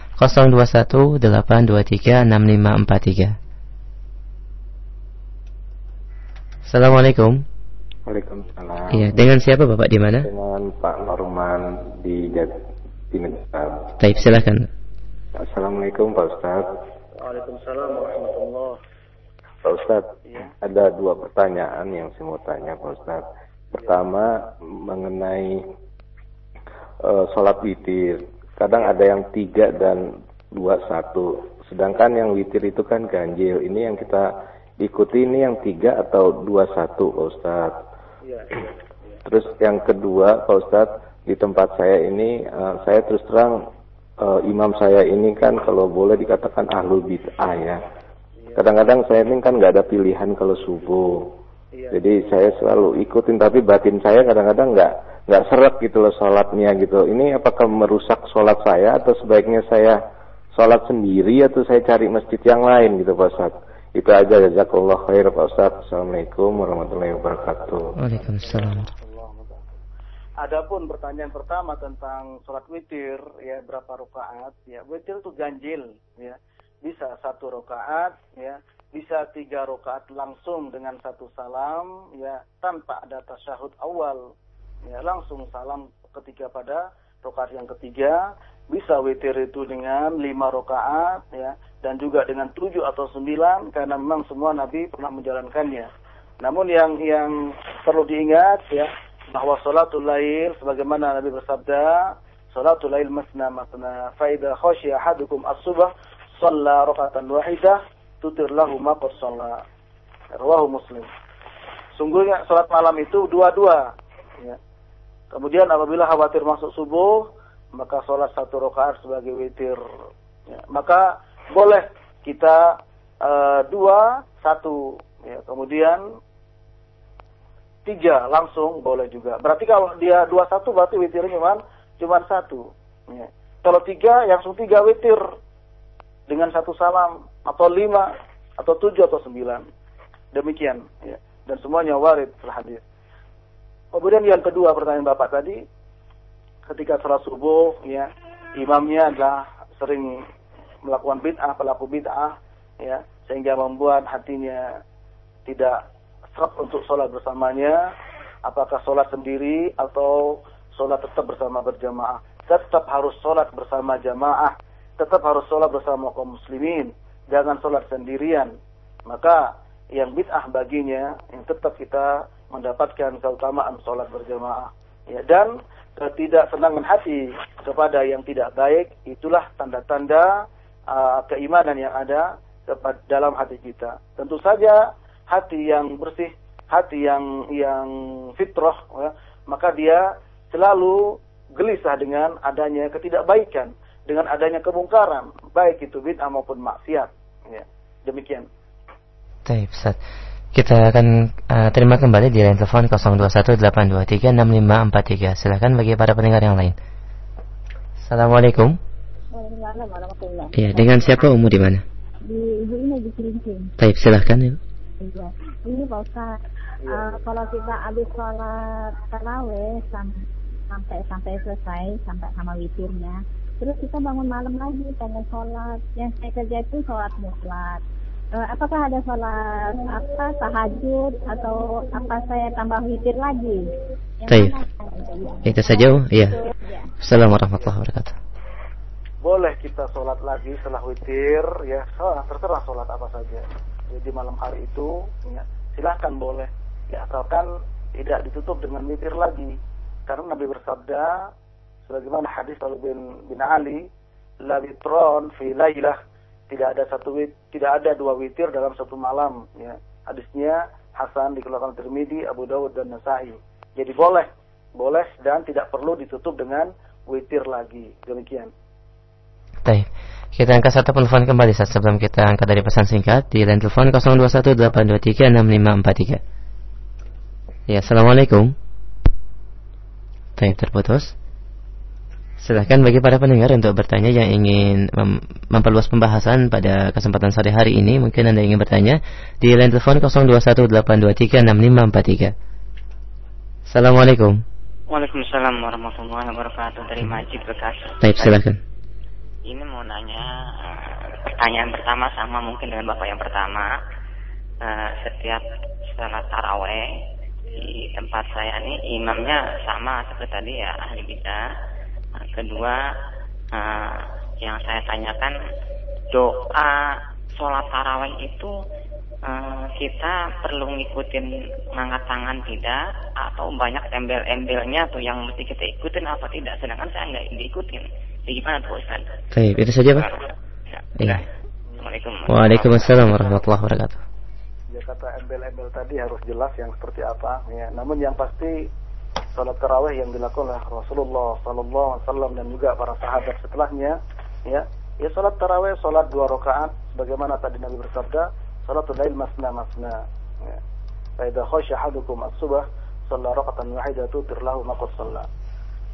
Speaker 2: Assalamualaikum.
Speaker 3: Waalaikumsalam.
Speaker 2: Iya, dengan siapa Bapak di mana?
Speaker 3: Dengan Pak Norman di Jatinegara.
Speaker 2: Baik, silahkan.
Speaker 3: Assalamualaikum Pak Ustaz.
Speaker 1: Waalaikumsalam warahmatullahi
Speaker 3: Pak Ustaz, ya. ada dua pertanyaan yang saya mau tanya Pak Ustaz. Pertama mengenai uh, sholat witir. Kadang ada yang tiga dan dua satu. Sedangkan yang witir itu kan ganjil. Ini yang kita ikuti ini yang tiga atau dua satu, Pak Ustaz. Ya, ya, ya. Terus yang kedua, Pak Ustaz, di tempat saya ini, uh, saya terus terang uh, imam saya ini kan kalau boleh dikatakan ahlul bid'ah ya. Kadang-kadang saya ini kan nggak ada pilihan kalau subuh. Iya. Jadi saya selalu ikutin tapi batin saya kadang-kadang nggak nggak seret gitu loh sholatnya gitu. Ini apakah merusak sholat saya atau sebaiknya saya sholat sendiri atau saya cari masjid yang lain gitu Pak Ustaz. Itu aja jazakallah khair Pak Ustaz. Assalamualaikum warahmatullahi wabarakatuh.
Speaker 2: Waalaikumsalam.
Speaker 1: Adapun pertanyaan pertama tentang sholat witir ya berapa rakaat ya witir itu ganjil ya bisa satu rakaat ya bisa tiga rakaat langsung dengan satu salam ya tanpa ada tasyahud awal. Ya langsung salam ketika pada rakaat yang ketiga. Bisa witir itu dengan lima rakaat ya dan juga dengan tujuh atau sembilan karena memang semua nabi pernah menjalankannya. Namun yang yang perlu diingat ya bahwa salatul lail sebagaimana nabi bersabda salatul lail masna masna faida khasya ahadukum as-subh shalla rakatan wahidah tutir lahu ma qad Rawahu Muslim. Sungguhnya salat malam itu dua-dua. Ya. Kemudian apabila khawatir masuk subuh, maka sholat satu rakaat sebagai witir. Ya. Maka boleh kita uh, dua, satu. Ya. Kemudian tiga langsung boleh juga. Berarti kalau dia dua satu berarti witirnya cuma cuma satu. Ya. Kalau tiga, langsung tiga witir dengan satu salam atau lima atau tujuh atau sembilan. Demikian ya. Dan semuanya warid hadis kemudian yang kedua pertanyaan bapak tadi ketika sholat subuh ya imamnya adalah sering melakukan bid'ah pelaku bid'ah ya sehingga membuat hatinya tidak serap untuk sholat bersamanya, apakah sholat sendiri atau sholat tetap bersama berjamaah. Tetap harus sholat bersama jamaah, tetap harus sholat bersama kaum muslimin, jangan sholat sendirian. Maka yang bid'ah baginya, yang tetap kita mendapatkan keutamaan sholat berjamaah. Ya, dan ketidaksenangan hati kepada yang tidak baik, itulah tanda-tanda uh, keimanan yang ada dalam hati kita. Tentu saja hati yang bersih, hati yang yang fitrah, ya, maka dia selalu gelisah dengan adanya ketidakbaikan, dengan adanya kemungkaran, baik itu bid'ah maupun maksiat. Demikian.
Speaker 2: Baik, Ustaz. Kita akan uh, terima kembali di line telepon 0218236543. Silakan bagi para pendengar yang lain. Assalamualaikum. Waalaikumsalam Iya, dengan siapa Umu di mana?
Speaker 4: Di Ibu ini di Cilincing.
Speaker 2: Baik, silahkan Ibu.
Speaker 4: Iya. Ini Pak Ustaz, uh, kalau kita habis sholat taraweh sampai sampai selesai sampai sama witirnya, terus kita bangun malam lagi pengen sholat. Yang saya kerja itu sholat mutlak uh, apakah ada sholat apa tahajud atau apa saya tambah witir lagi?
Speaker 2: Baik. Itu saja, iya. Ya. Assalamualaikum warahmatullahi wabarakatuh.
Speaker 1: Boleh kita sholat lagi setelah witir, ya, oh, terserah sholat apa saja. Jadi malam hari itu, ya, silahkan boleh. Ya, asalkan tidak ditutup dengan witir lagi. Karena Nabi bersabda, sebagaimana hadis bin, bin Ali, la witron fi laylah tidak ada satu wit, tidak ada dua witir dalam satu malam ya. Hadisnya Hasan dikeluarkan Tirmidzi, Abu Dawud dan Nasai. Jadi boleh, boleh dan tidak perlu ditutup dengan witir lagi. Demikian.
Speaker 2: Baik. Kita angkat satu telepon kembali saat sebelum kita angkat dari pesan singkat di line telepon 0218236543. Ya, Assalamualaikum. Baik, terputus. Silahkan bagi para pendengar untuk bertanya yang ingin mem memperluas pembahasan pada kesempatan sore hari ini. Mungkin Anda ingin bertanya di line telepon 0218236543. Assalamualaikum.
Speaker 5: Waalaikumsalam warahmatullahi wabarakatuh dari Majid Bekasi.
Speaker 2: Baik, silakan.
Speaker 5: Ini mau nanya uh, pertanyaan pertama sama mungkin dengan Bapak yang pertama. Uh, setiap salat taraweh di tempat saya ini imamnya sama seperti tadi ya ahli bidah kedua uh, yang saya tanyakan doa sholat tarawih itu uh, kita perlu ngikutin ngangkat tangan tidak atau banyak embel-embelnya tuh yang mesti kita ikutin apa tidak sedangkan saya nggak diikutin jadi gimana tuh Ustaz?
Speaker 2: Baik, itu saja Pak. Ya, iya. Assalamualaikum. Waalaikumsalam warahmatullahi wabarakatuh.
Speaker 1: Ya kata embel-embel tadi harus jelas yang seperti apa ya. Namun yang pasti salat tarawih yang dilakukan oleh Rasulullah sallallahu alaihi wasallam dan juga para sahabat setelahnya ya. Ya salat tarawih salat dua rakaat sebagaimana tadi Nabi bersabda salatul lail masna masna. Ya. Fa idza khasya ahadukum as-subh shalla raka'atan wahidatan tirlahu ma qad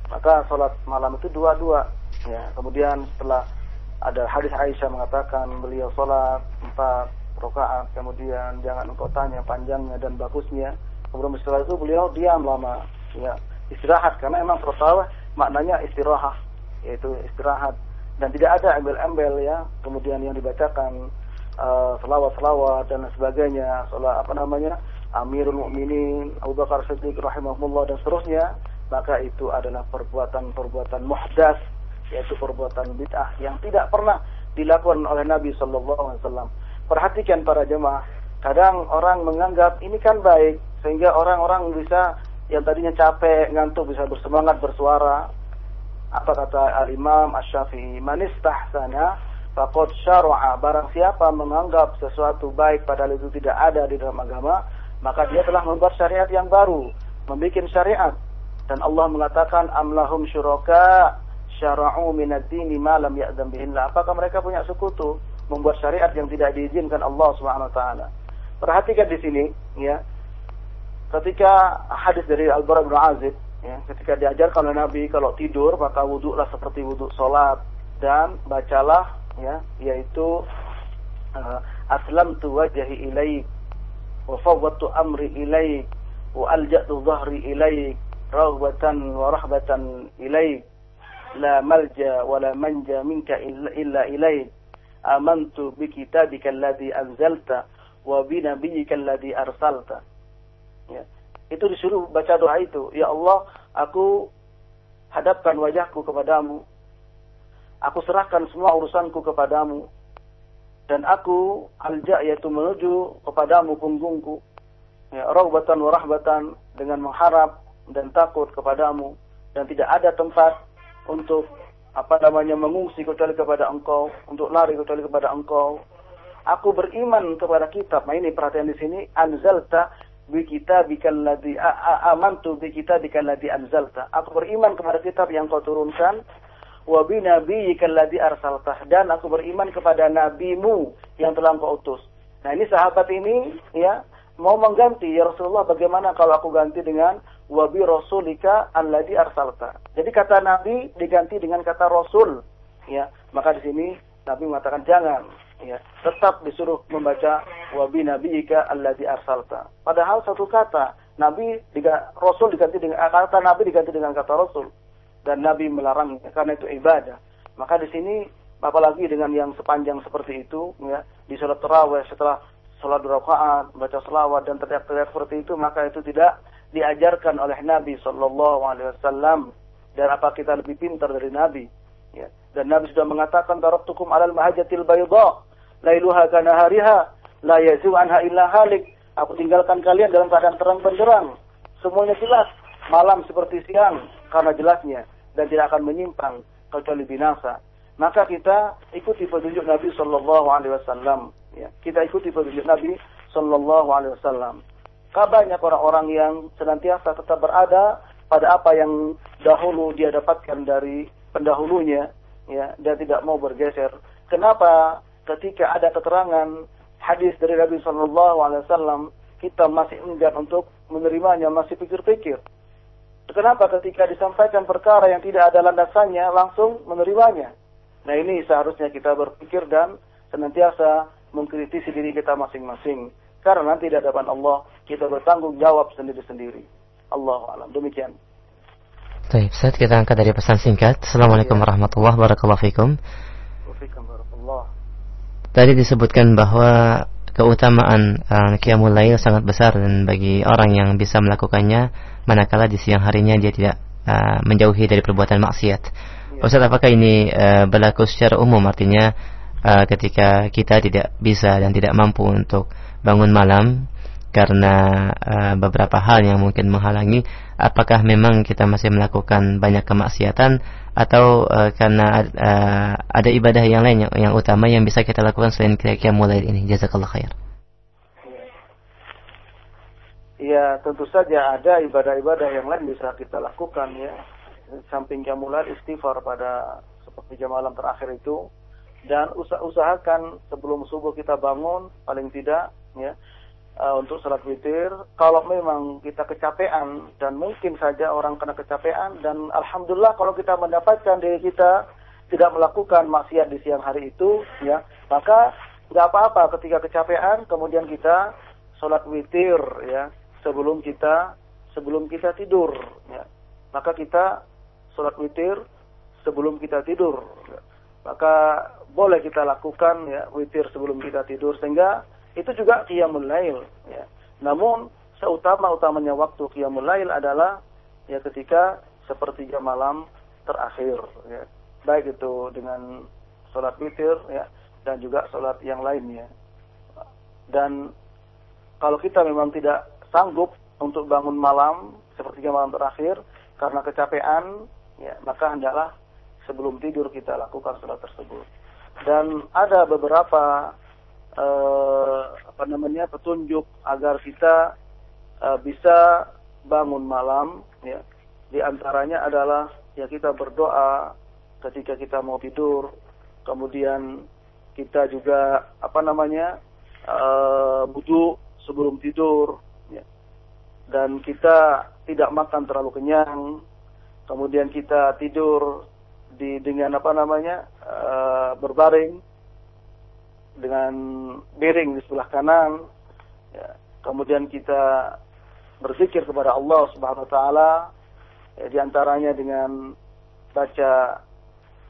Speaker 1: maka salat malam itu dua-dua ya. Kemudian setelah ada hadis Aisyah mengatakan beliau salat empat rakaat kemudian jangan engkau tanya panjangnya dan bagusnya. Kemudian setelah itu beliau diam lama ya istirahat karena emang tarawih maknanya istirahat yaitu istirahat. Dan tidak ada embel-embel ya kemudian yang dibacakan uh, selawat-selawat dan sebagainya. Salat apa namanya? Amirul Mukminin Abu Bakar Siddiq rahimahullah dan seterusnya. Maka itu adalah perbuatan-perbuatan muhdas yaitu perbuatan bid'ah yang tidak pernah dilakukan oleh Nabi Shallallahu Alaihi Wasallam. Perhatikan para jemaah, kadang orang menganggap ini kan baik sehingga orang-orang bisa yang tadinya capek, ngantuk bisa bersemangat bersuara. Apa kata Al-Imam Asy-Syafi'i? Man istahsana faqad syara'a. Barang siapa menganggap sesuatu baik padahal itu tidak ada di dalam agama, maka dia telah membuat syariat yang baru, membuat syariat. Dan Allah mengatakan amlahum syuraka syara'u minad dini ma lam ya'zam. Apakah mereka punya sekutu membuat syariat yang tidak diizinkan Allah Subhanahu wa taala? Perhatikan di sini ya ketika hadis dari Al-Bara bin Azib ya, ketika diajarkan oleh Nabi kalau tidur maka wuduklah seperti wuduk sholat. Dan bacalah ya yaitu uh, aslamtu wajhi ilaik wa fawwadtu amri ilaik wa alja'tu dhahri ilaik raghbatan wa rahbatan ilaik. La malja wa la manja minka illa, illa ilaik. Amantu bi kitabika alladhi anzalta wa bi nabiyyika alladhi arsalta. Ya. Itu disuruh baca doa itu. Ya Allah, aku hadapkan wajahku kepadamu. Aku serahkan semua urusanku kepadamu. Dan aku alja yaitu menuju kepadamu punggungku. Ya, rahbatan wa rahbatan dengan mengharap dan takut kepadamu dan tidak ada tempat untuk apa namanya mengungsi kecuali kepada engkau, untuk lari kecuali kepada engkau. Aku beriman kepada kitab. Nah ini perhatian di sini anzalta bi kitabikal ladzi amantu bi kitabikal anzalta. Aku beriman kepada kitab yang kau turunkan wa bi nabiyyikal arsalta dan aku beriman kepada nabimu yang telah kau utus. Nah, ini sahabat ini ya mau mengganti ya Rasulullah bagaimana kalau aku ganti dengan wa bi rasulika alladzi arsalta. Jadi kata nabi diganti dengan kata rasul ya. Maka di sini Nabi mengatakan jangan ya tetap disuruh membaca wabi nabi ika alladzi arsalta. Padahal satu kata nabi diga, rasul diganti dengan kata nabi diganti dengan kata rasul. Dan nabi melarang karena itu ibadah. Maka di sini apalagi dengan yang sepanjang seperti itu ya di sholat tarawih setelah sholat rakaat baca selawat dan teriak-teriak seperti itu maka itu tidak diajarkan oleh Nabi Shallallahu Alaihi Wasallam. Dan apa kita lebih pintar dari Nabi? Ya dan Nabi sudah mengatakan taraktukum alal mahajatil bayda lailuha kana hariha la yazu anha illa halik. Aku tinggalkan kalian dalam keadaan terang benderang. Semuanya jelas. Malam seperti siang karena jelasnya dan tidak akan menyimpang kecuali binasa. Maka kita ikuti petunjuk Nabi Shallallahu Alaihi Wasallam. Ya, kita ikuti petunjuk Nabi Shallallahu Alaihi Wasallam. Banyak orang-orang yang senantiasa tetap berada pada apa yang dahulu dia dapatkan dari pendahulunya, ya, dan tidak mau bergeser. Kenapa? Ketika ada keterangan hadis dari Nabi Shallallahu Alaihi Wasallam kita masih enggan untuk menerimanya, masih pikir-pikir. Kenapa ketika disampaikan perkara yang tidak ada landasannya langsung menerimanya? Nah ini seharusnya kita berpikir dan senantiasa mengkritisi diri kita masing-masing. Karena nanti di hadapan Allah kita bertanggung jawab sendiri-sendiri. Allah alam. Demikian.
Speaker 2: Baik, saat kita angkat dari pesan singkat. Assalamualaikum warahmatullahi wabarakatuh. Tadi disebutkan bahwa keutamaan uh, qiyamul lail sangat besar dan bagi orang yang bisa melakukannya manakala di siang harinya dia tidak uh, menjauhi dari perbuatan maksiat. Ya. Ustaz, apakah ini uh, berlaku secara umum artinya uh, ketika kita tidak bisa dan tidak mampu untuk bangun malam karena uh, beberapa hal yang mungkin menghalangi apakah memang kita masih melakukan banyak kemaksiatan atau uh, karena uh, ada ibadah yang lain yang, yang utama yang bisa kita lakukan selain qiyamul mulai ini. Jazakallah khair.
Speaker 1: Ya tentu saja ada ibadah-ibadah yang lain bisa kita lakukan ya. Samping qiyamul istighfar pada seperti jam malam terakhir itu. Dan usahakan sebelum subuh kita bangun paling tidak ya uh, untuk sholat witir. Kalau memang kita kecapean dan mungkin saja orang kena kecapean dan alhamdulillah kalau kita mendapatkan diri kita tidak melakukan maksiat di siang hari itu, ya maka nggak apa-apa ketika kecapean kemudian kita sholat witir ya sebelum kita sebelum kita tidur ya maka kita sholat witir sebelum kita tidur ya. maka boleh kita lakukan ya witir sebelum kita tidur sehingga itu juga qiyamul lail ya. Namun seutama-utamanya waktu qiyamul lail adalah ya ketika sepertiga malam terakhir ya. Baik itu dengan sholat witir ya dan juga sholat yang lainnya. Dan kalau kita memang tidak sanggup untuk bangun malam sepertiga malam terakhir karena kecapean ya maka hendaklah sebelum tidur kita lakukan sholat tersebut. Dan ada beberapa uh, apa namanya petunjuk agar kita uh, bisa bangun malam ya. Di antaranya adalah ya kita berdoa ketika kita mau tidur. Kemudian kita juga apa namanya uh, butuh sebelum tidur ya. dan kita tidak makan terlalu kenyang. Kemudian kita tidur di dengan apa namanya uh, berbaring dengan miring di sebelah kanan. Ya. Kemudian kita berzikir kepada Allah Subhanahu wa taala ya, di antaranya dengan baca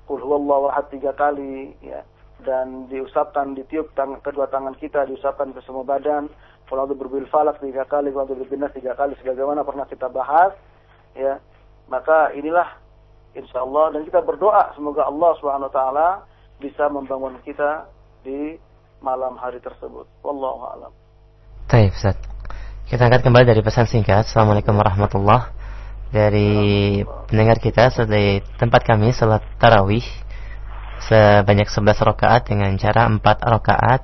Speaker 1: Qul huwallahu ahad tiga kali ya. dan diusapkan ditiup tang kedua tangan kita diusapkan ke semua badan kalau berbil falak tiga kali kalau berbinas tiga kali sebagaimana pernah kita bahas ya maka inilah insya Allah dan kita berdoa semoga Allah swt bisa membangun kita di malam hari tersebut wallahu alam.
Speaker 2: Baik, Ustaz. Kita angkat kembali dari pesan singkat. Assalamualaikum warahmatullah dari pendengar kita di tempat kami salat tarawih sebanyak 11 rakaat dengan cara 4 rakaat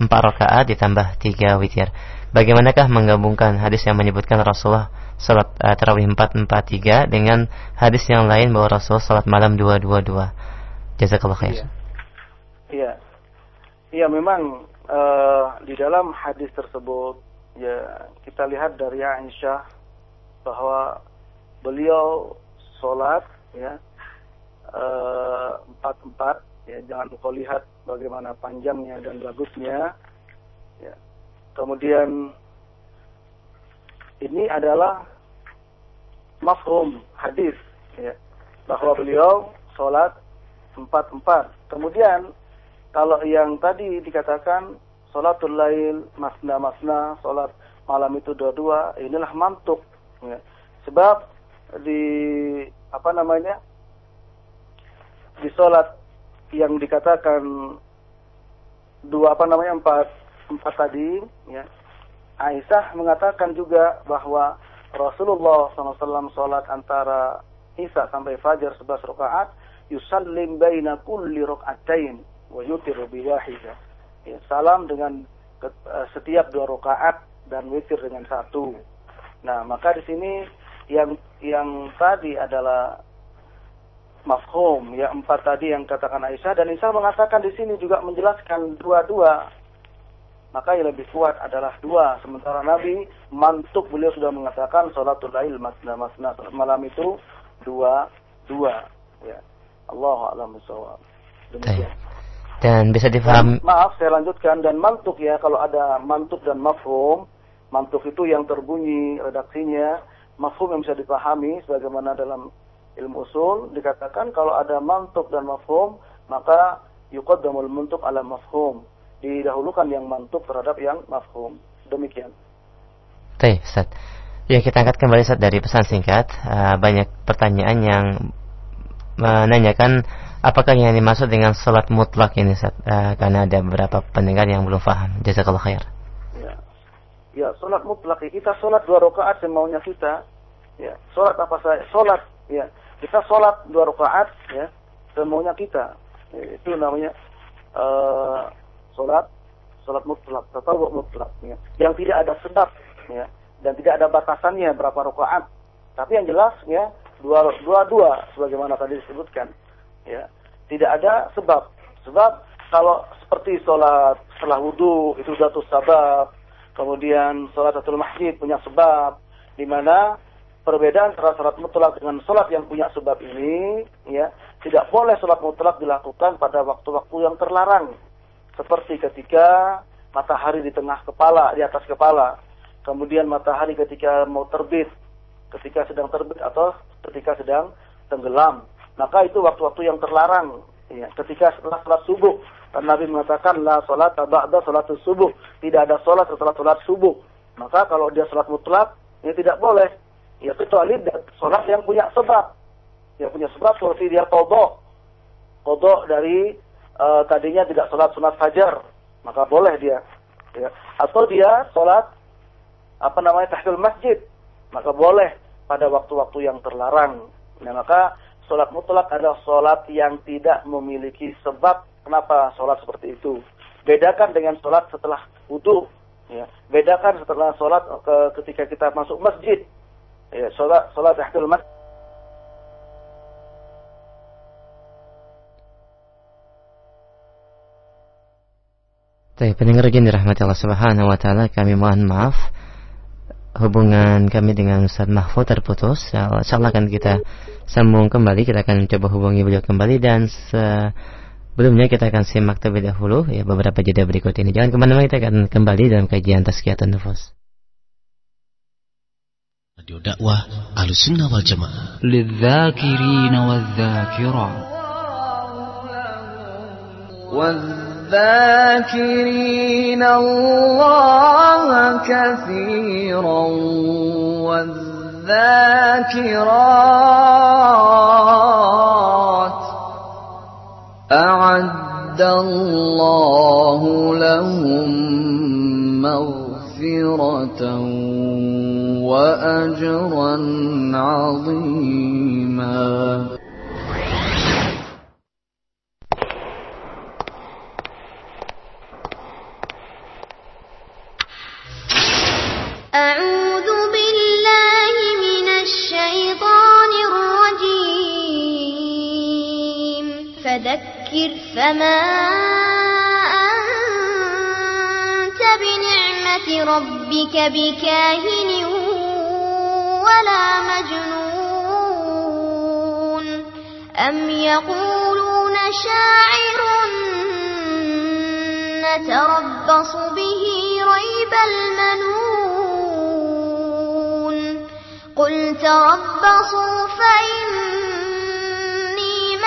Speaker 2: 4 rakaat ditambah 3 witir. Bagaimanakah menggabungkan hadis yang menyebutkan Rasulullah salat uh, tarawih 443 dengan hadis yang lain bahwa Rasulullah salat malam 222. Jazakallah khair.
Speaker 1: Iya. Iya, iya memang uh, di dalam hadis tersebut ya kita lihat dari Aisyah bahwa beliau sholat ya empat empat ya jangan kau lihat bagaimana panjangnya dan bagusnya ya. Kemudian ini adalah mafhum hadis ya bahwa beliau sholat empat empat kemudian kalau yang tadi dikatakan sholatul lail masna masna sholat malam itu dua dua inilah mantuk. Ya. sebab di apa namanya di sholat yang dikatakan dua apa namanya empat empat tadi ya. Aisyah mengatakan juga bahwa Rasulullah SAW sholat antara Isya sampai Fajar 11 rakaat yusallim baina kulli rakaatain wa yutiru wahidah. Ya, salam dengan eh, setiap dua rakaat dan witir dengan satu. Nah, maka di sini yang yang tadi adalah mafhum ya empat tadi yang katakan Aisyah. Dan Aisyah mengatakan di sini juga menjelaskan dua-dua. Maka yang lebih kuat adalah dua. Sementara Nabi mantuk beliau sudah mengatakan sholatul lail masna malam itu dua dua ya. Allah alam
Speaker 2: demikian dan bisa difahami
Speaker 1: maaf saya lanjutkan. Dan mantuk ya kalau ada mantuk dan mafhum mantuk itu yang terbunyi redaksinya mafhum yang bisa dipahami sebagaimana dalam ilmu usul dikatakan kalau ada mantuk dan mafhum maka yuqaddamul mantuk ala mafhum. Didahulukan yang mantuk terhadap yang mafhum. Demikian.
Speaker 2: Baik, Ustaz. Ya, kita angkat kembali Ustaz dari pesan singkat. Uh, banyak pertanyaan yang menanyakan apakah yang dimaksud dengan salat mutlak ini Ustaz? Uh, karena ada beberapa pendengar yang belum paham. Jazakallah khair.
Speaker 1: Ya. Ya, salat mutlak kita salat dua rakaat semaunya kita. Ya, salat apa saja? Salat ya kita sholat dua rakaat ya semuanya kita itu namanya uh, sholat sholat mutlak atau mutlak ya. yang tidak ada sebab ya dan tidak ada batasannya berapa rakaat tapi yang jelas ya dua dua dua sebagaimana tadi disebutkan ya tidak ada sebab sebab kalau seperti sholat setelah wudhu itu satu sebab kemudian sholat satu masjid punya sebab di mana perbedaan antara sholat mutlak dengan sholat yang punya sebab ini, ya, tidak boleh sholat mutlak dilakukan pada waktu-waktu yang terlarang. Seperti ketika matahari di tengah kepala, di atas kepala. Kemudian matahari ketika mau terbit, ketika sedang terbit atau ketika sedang tenggelam. Maka itu waktu-waktu yang terlarang. Ya, ketika setelah sholat subuh. Dan Nabi mengatakan, La sholat ba'da sholat subuh. Tidak ada sholat setelah sholat subuh. Maka kalau dia sholat mutlak, ini tidak boleh Ya kecuali sholat yang punya sebab. Yang punya sebab seperti dia kodok. Kodok dari uh, tadinya tidak sholat sunat fajar. Maka boleh dia. Ya. Atau dia sholat apa namanya tahfil masjid. Maka boleh pada waktu-waktu yang terlarang. Nah, maka sholat mutlak adalah sholat yang tidak memiliki sebab kenapa sholat seperti itu. Bedakan dengan sholat setelah wudhu. Ya. Bedakan setelah sholat ke, ketika kita masuk masjid ya salat salat tahtul masjid
Speaker 2: Baik, pendengar yang dirahmati Allah Subhanahu wa taala, kami mohon maaf hubungan kami dengan Ustaz Mahfud terputus. Ya, Insya akan kita sambung kembali. Kita akan coba hubungi beliau kembali dan sebelumnya kita akan simak terlebih dahulu ya beberapa jeda berikut ini. Jangan ke mana-mana kita akan kembali dalam kajian Tazkiyatun Nufus.
Speaker 6: Radio dakwah Ahlussunnah wal Jamaah.
Speaker 7: والذاكرين الله كثيرا والذاكرات أعد الله لهم مغفرة وأجرا عظيما
Speaker 8: أعوذ بالله من الشيطان الرجيم. فذكر فما أنت بنعمة ربك بكاهن ولا مجنون. أم يقولون شاعر نتربص به ريب المنون. قل تربصوا فإني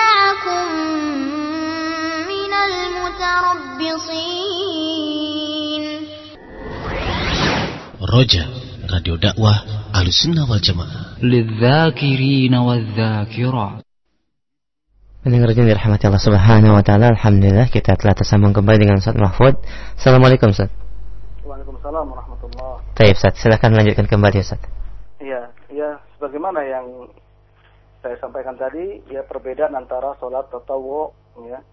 Speaker 8: معكم من المتربصين
Speaker 6: Roja, Radio Dakwah Ahlussunnah wal Jamaah.
Speaker 7: للذاكرين والذاكرات
Speaker 2: Pendengar yang dirahmati Allah Subhanahu wa taala, alhamdulillah kita telah tersambung kembali dengan Ustaz Mahfud. Assalamualaikum Ustaz.
Speaker 1: Waalaikumsalam warahmatullah.
Speaker 2: Baik Ustaz, silakan lanjutkan kembali Ustaz.
Speaker 1: Iya, ya sebagaimana yang saya sampaikan tadi, ya perbedaan antara sholat tatawu, ya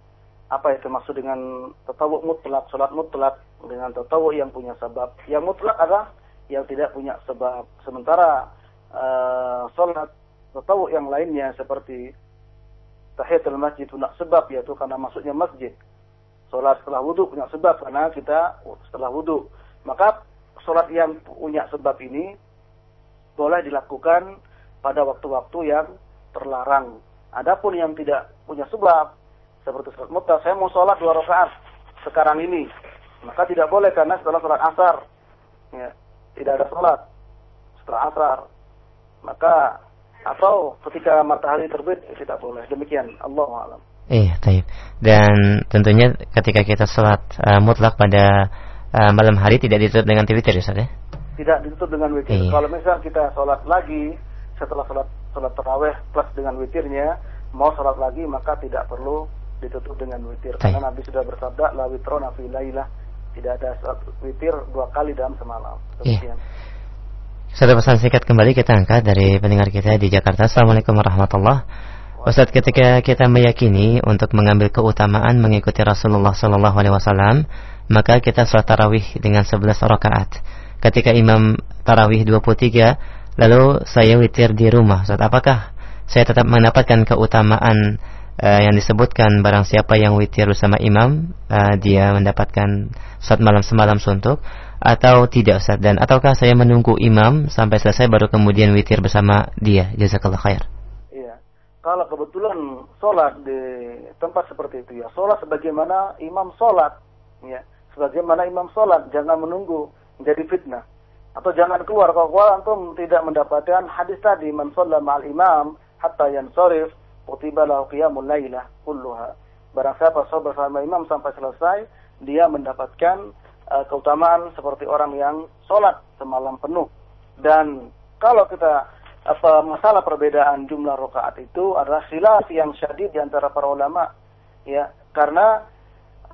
Speaker 1: apa itu maksud dengan tatawu mutlak, sholat mutlak dengan tatawu yang punya sebab. Yang mutlak adalah yang tidak punya sebab. Sementara uh, sholat tatawu yang lainnya seperti tahiyatul masjid punya sebab yaitu karena masuknya masjid. Sholat setelah wudhu punya sebab karena kita setelah wudhu. Maka sholat yang punya sebab ini boleh dilakukan pada waktu-waktu yang terlarang. Adapun yang tidak punya sebab seperti sholat mutlak, saya mau sholat dua rakaat sekarang ini, maka tidak boleh karena setelah sholat asar, ya, tidak ada sholat setelah asar, maka atau ketika matahari terbit ya tidak boleh. Demikian, Allah alam.
Speaker 2: Iya, taib. Dan tentunya ketika kita sholat uh, mutlak pada uh, malam hari tidak ditutup dengan witir ya Ustaz ya?
Speaker 1: Tidak ditutup dengan witir.
Speaker 2: Iya.
Speaker 1: Kalau misal kita sholat lagi setelah sholat sholat taraweh plus dengan witirnya, mau sholat lagi maka tidak perlu ditutup dengan witir.
Speaker 2: Baik.
Speaker 1: Karena Nabi sudah bersabda, la witrona fi lailah. Tidak ada sholat witir dua kali dalam semalam.
Speaker 2: Iya.
Speaker 1: Demikian.
Speaker 2: Satu pesan singkat kembali kita angkat dari pendengar kita di Jakarta. Assalamualaikum warahmatullahi Ustadz ketika kita meyakini untuk mengambil keutamaan mengikuti Rasulullah Sallallahu Alaihi Wasallam, maka kita sholat tarawih dengan 11 rakaat. Ketika imam tarawih 23, lalu saya witir di rumah. Ustadz, apakah saya tetap mendapatkan keutamaan eh, yang disebutkan barang siapa yang witir bersama imam, eh, dia mendapatkan sholat malam semalam suntuk atau tidak Ustaz dan ataukah saya menunggu imam sampai selesai baru kemudian witir bersama dia jazakallah khair
Speaker 1: Iya. Kalau kebetulan sholat di tempat seperti itu ya, sholat sebagaimana imam sholat, ya, sebagaimana imam sholat, jangan menunggu menjadi fitnah. Atau jangan keluar kalau keluar antum tidak mendapatkan hadis tadi man ma'al imam hatta yansorif kutiba lahu qiyamul lailah kulluha. Barang siapa sholat bersama imam sampai selesai, dia mendapatkan uh, keutamaan seperti orang yang sholat semalam penuh. Dan kalau kita apa masalah perbedaan jumlah rakaat itu adalah khilaf yang syadid di antara para ulama ya karena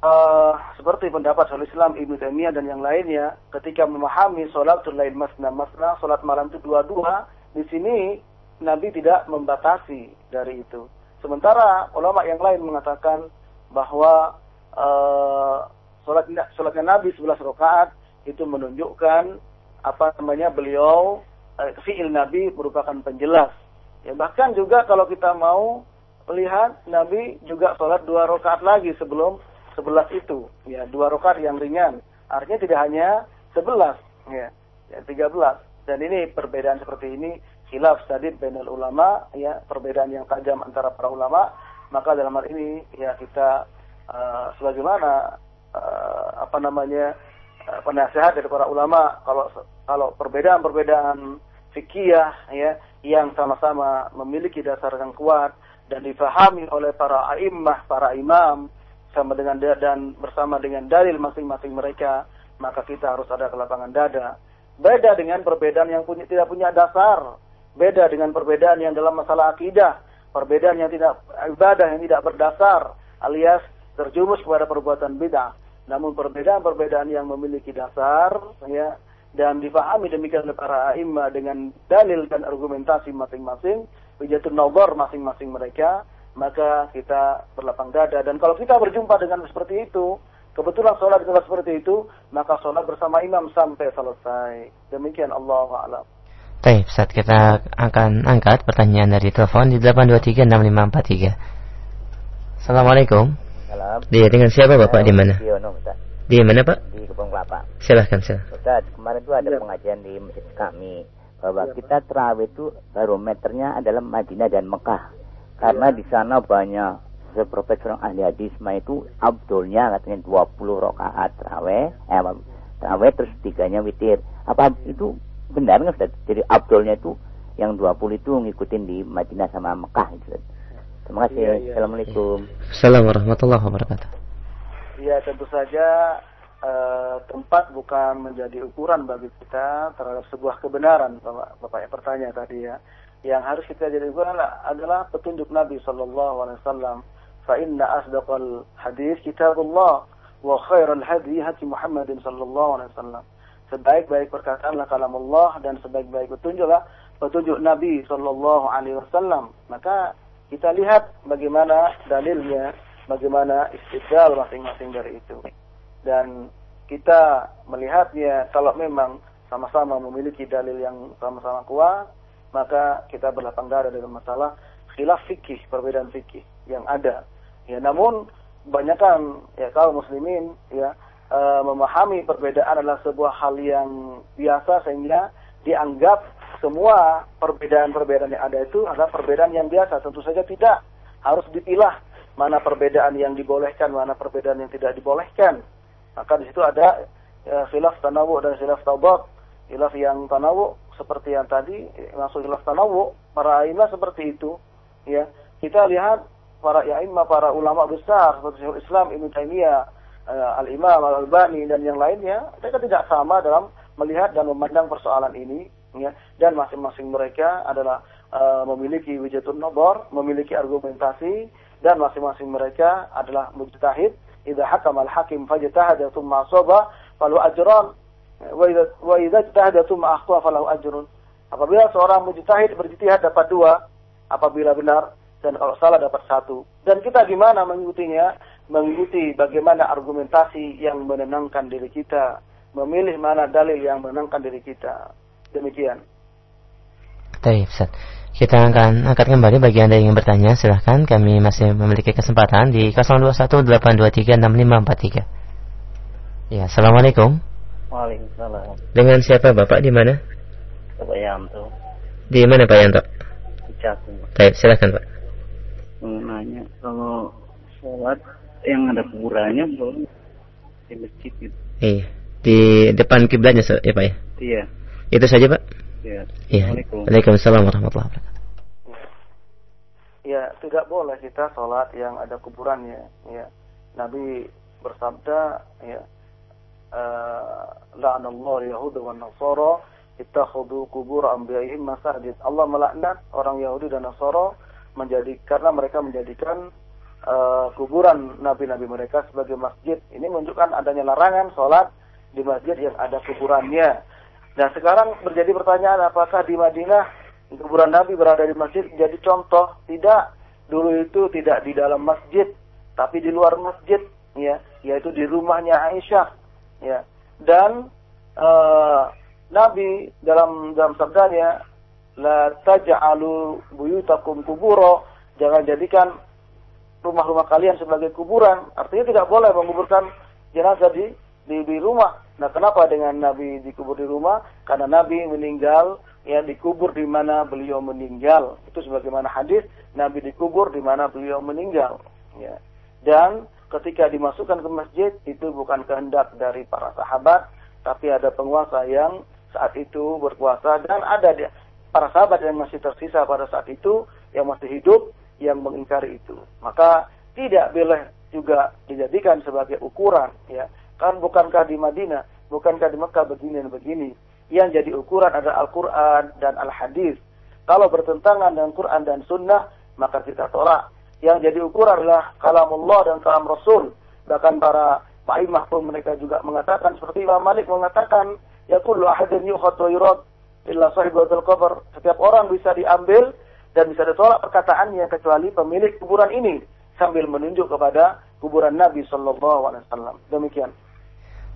Speaker 1: uh, seperti pendapat Syaikhul Islam Ibnu Taimiyah dan yang lainnya ketika memahami sholatul lail masna masna salat malam itu dua-dua di sini Nabi tidak membatasi dari itu sementara ulama yang lain mengatakan bahwa uh, salat salatnya Nabi 11 rakaat itu menunjukkan apa namanya beliau eh, fiil Nabi merupakan penjelas. Ya, bahkan juga kalau kita mau melihat Nabi juga sholat dua rakaat lagi sebelum sebelas itu, ya dua rakaat yang ringan. Artinya tidak hanya sebelas, ya, ya tiga belas. Dan ini perbedaan seperti ini khilaf sadid bainal ulama, ya perbedaan yang tajam antara para ulama. Maka dalam hal ini ya kita uh, sebagaimana uh, apa namanya uh, penasehat dari para ulama kalau kalau perbedaan-perbedaan fikih ya yang sama-sama memiliki dasar yang kuat dan difahami oleh para a'immah, para imam sama dengan da- dan bersama dengan dalil masing-masing mereka, maka kita harus ada kelapangan dada. Beda dengan perbedaan yang punya, tidak punya dasar. Beda dengan perbedaan yang dalam masalah akidah. Perbedaan yang tidak ibadah yang tidak berdasar alias terjumus kepada perbuatan bid'ah. Namun perbedaan-perbedaan yang memiliki dasar ya dan difahami demikian oleh para imam dengan dalil dan argumentasi masing-masing, wijatun nazar masing-masing mereka, maka kita berlapang dada dan kalau kita berjumpa dengan seperti itu, kebetulan sholat di tempat seperti itu, maka sholat bersama imam sampai selesai. Demikian Allah a'lam.
Speaker 2: Baik, saat kita akan angkat pertanyaan dari telepon di 8236543. Assalamualaikum.
Speaker 9: Salam.
Speaker 2: Dia dengan siapa Bapak di mana? Di mana Pak?
Speaker 9: Di Kebun Kelapa.
Speaker 2: Silahkan silahkan.
Speaker 9: Ustaz, kemarin itu ada pengajian di masjid kami bahwa kita terawih itu barometernya adalah Madinah dan Mekah. Karena di sana banyak seprofesor ahli hadis mah itu abdulnya katanya 20 rakaat terawih, eh terawih terus tiganya witir. Apa itu benar nggak Ustaz? Jadi abdulnya itu yang 20 itu ngikutin di Madinah sama Mekah itu. Ustaz. Terima kasih.
Speaker 1: Iya, iya.
Speaker 9: Assalamualaikum.
Speaker 2: Assalamualaikum warahmatullahi wabarakatuh.
Speaker 1: Ya tentu saja eh, tempat bukan menjadi ukuran bagi kita terhadap sebuah kebenaran Bapak, Bapak yang bertanya tadi ya. Yang harus kita jadi ukuran adalah, petunjuk Nabi Shallallahu Alaihi Wasallam. Inna asdaqal hadis kitabullah wa khairul hadi hati Muhammadin Sallallahu Alaihi Wasallam. Sebaik-baik perkataanlah kalam Allah dan sebaik-baik petunjuklah petunjuk Nabi Shallallahu Alaihi Wasallam. Maka kita lihat bagaimana dalilnya, bagaimana istidlal masing-masing dari itu. Dan kita melihatnya kalau memang sama-sama memiliki dalil yang sama-sama kuat, maka kita berlapang dada dalam masalah khilaf fikih, perbedaan fikih yang ada. Ya, namun kebanyakan ya kaum muslimin ya eh, memahami perbedaan adalah sebuah hal yang biasa sehingga dianggap semua perbedaan-perbedaan yang ada itu adalah perbedaan yang biasa. Tentu saja tidak harus dipilah mana perbedaan yang dibolehkan, mana perbedaan yang tidak dibolehkan. Maka di situ ada ya, khilaf tanawu dan khilaf taubat. Khilaf yang tanawu seperti yang tadi masuk khilaf tanawu para imam seperti itu. Ya, kita lihat para imam para ulama besar seperti Islam Ibnu Taimiyah, eh, Al Imam Al Albani dan yang lainnya, mereka tidak sama dalam melihat dan memandang persoalan ini ya dan masing-masing mereka adalah uh, memiliki wijatun nobor, memiliki argumentasi dan masing-masing mereka adalah mujtahid. Idza hakama al-hakim fajtahada thumma asaba falahu ajran wa idza ijtahada thumma akhta falahu ajrun. Apabila seorang mujtahid berijtihad dapat dua, apabila benar dan kalau salah dapat satu. Dan kita gimana mengikutinya? Mengikuti bagaimana argumentasi yang menenangkan diri kita, memilih mana dalil yang menenangkan diri kita. Demikian.
Speaker 2: Baik, Ustaz. Kita akan angkat kembali bagi Anda yang ingin bertanya, silahkan kami masih memiliki kesempatan di 0218236543. Ya, Assalamualaikum.
Speaker 10: Waalaikumsalam.
Speaker 2: Dengan siapa Bapak di mana?
Speaker 10: Bapak Yanto.
Speaker 2: Di mana Pak Yanto?
Speaker 10: Di Cakung.
Speaker 2: Baik, silahkan Pak.
Speaker 10: Mau nanya kalau sholat yang ada kuburannya belum di masjid itu.
Speaker 2: Iya, di depan kiblatnya ya Pak ya.
Speaker 10: Iya.
Speaker 2: Itu saja Pak.
Speaker 10: Iya.
Speaker 2: Iya.
Speaker 10: Assalamualaikum.
Speaker 2: Waalaikumsalam warahmatullahi wabarakatuh.
Speaker 1: Ya, tidak boleh kita sholat yang ada kuburannya. Ya, Nabi bersabda, ya, la'anallahu Yahudi wa Nasara ittakhadhu kubur anbiya'ihim masajid. Allah melaknat orang Yahudi dan Nasara menjadi karena mereka menjadikan eh, kuburan nabi-nabi mereka sebagai masjid. Ini menunjukkan adanya larangan sholat di masjid yang ada kuburannya. Nah sekarang terjadi pertanyaan apakah di Madinah kuburan Nabi berada di masjid jadi contoh? Tidak. Dulu itu tidak di dalam masjid, tapi di luar masjid, ya, yaitu di rumahnya Aisyah, ya. Dan eh, Nabi dalam dalam sabdanya, la taj'alu buyutakum kuburo, jangan jadikan rumah-rumah kalian sebagai kuburan. Artinya tidak boleh menguburkan jenazah di di, di rumah. Nah, kenapa dengan Nabi dikubur di rumah? Karena Nabi meninggal ya dikubur di mana beliau meninggal. Itu sebagaimana hadis Nabi dikubur di mana beliau meninggal. Ya. Dan ketika dimasukkan ke masjid itu bukan kehendak dari para sahabat, tapi ada penguasa yang saat itu berkuasa dan ada para sahabat yang masih tersisa pada saat itu yang masih hidup yang mengingkari itu. Maka tidak boleh juga dijadikan sebagai ukuran ya. Kan bukankah di Madinah, bukankah di Mekah begini dan begini. Yang jadi ukuran adalah Al-Qur'an dan Al-Hadis. Kalau bertentangan dengan Quran dan Sunnah, maka kita tolak. Yang jadi ukuran adalah kalamullah dan kalam Rasul. Bahkan para Imah pun mereka juga mengatakan seperti Imam Malik mengatakan ya kullu ahadin yukhatu yurad illa sahibatul qabr. Setiap orang bisa diambil dan bisa ditolak perkataannya kecuali pemilik kuburan ini sambil menunjuk kepada kuburan Nabi Shallallahu Alaihi Wasallam. Demikian.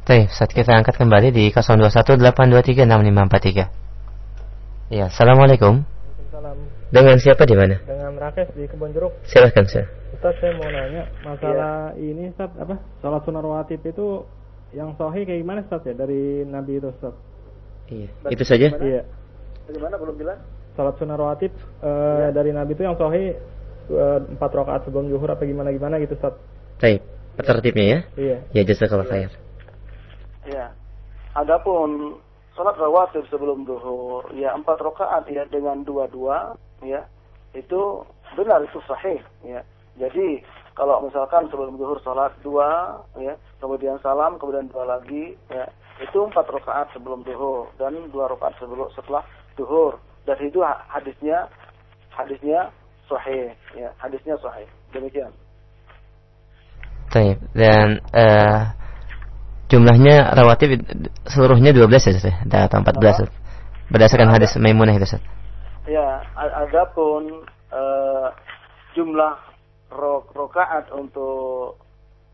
Speaker 2: Baik, saat kita angkat kembali di 0218236543. Ya, assalamualaikum. Dengan siapa di mana?
Speaker 11: Dengan Rakes di Kebon Jeruk.
Speaker 2: Silahkan sir.
Speaker 11: Ustaz saya mau nanya masalah ini Ustaz apa? Salat sunnah rawatib itu yang sahih kayak gimana Ustaz ya dari Nabi itu Ustaz?
Speaker 2: Iya. Itu saja?
Speaker 11: Iya.
Speaker 1: Bagaimana belum jelas?
Speaker 11: Salat sunnah rawatib eh, dari Nabi itu yang sahih eh, empat rakaat sebelum zuhur apa gimana gimana gitu Ustaz?
Speaker 2: Baik. Tertibnya ya?
Speaker 11: Iya.
Speaker 2: Ya jazakallah khair.
Speaker 1: Ya. Adapun sholat rawatib sebelum duhur, ya empat rakaat ya dengan dua-dua, ya itu benar itu sahih, ya. Jadi kalau misalkan sebelum duhur sholat dua, ya kemudian salam, kemudian dua lagi, ya itu empat rakaat sebelum duhur dan dua rakaat sebelum setelah duhur. Dan itu hadisnya hadisnya sahih, ya hadisnya sahih. Demikian.
Speaker 2: Baik. Dan uh, jumlahnya rawatib seluruhnya 12 ya Ustaz? ya? Atau 14 Ustaz? Berdasarkan hadis Maimunah itu Ustaz.
Speaker 1: Ya, adapun uh, jumlah ro rokaat untuk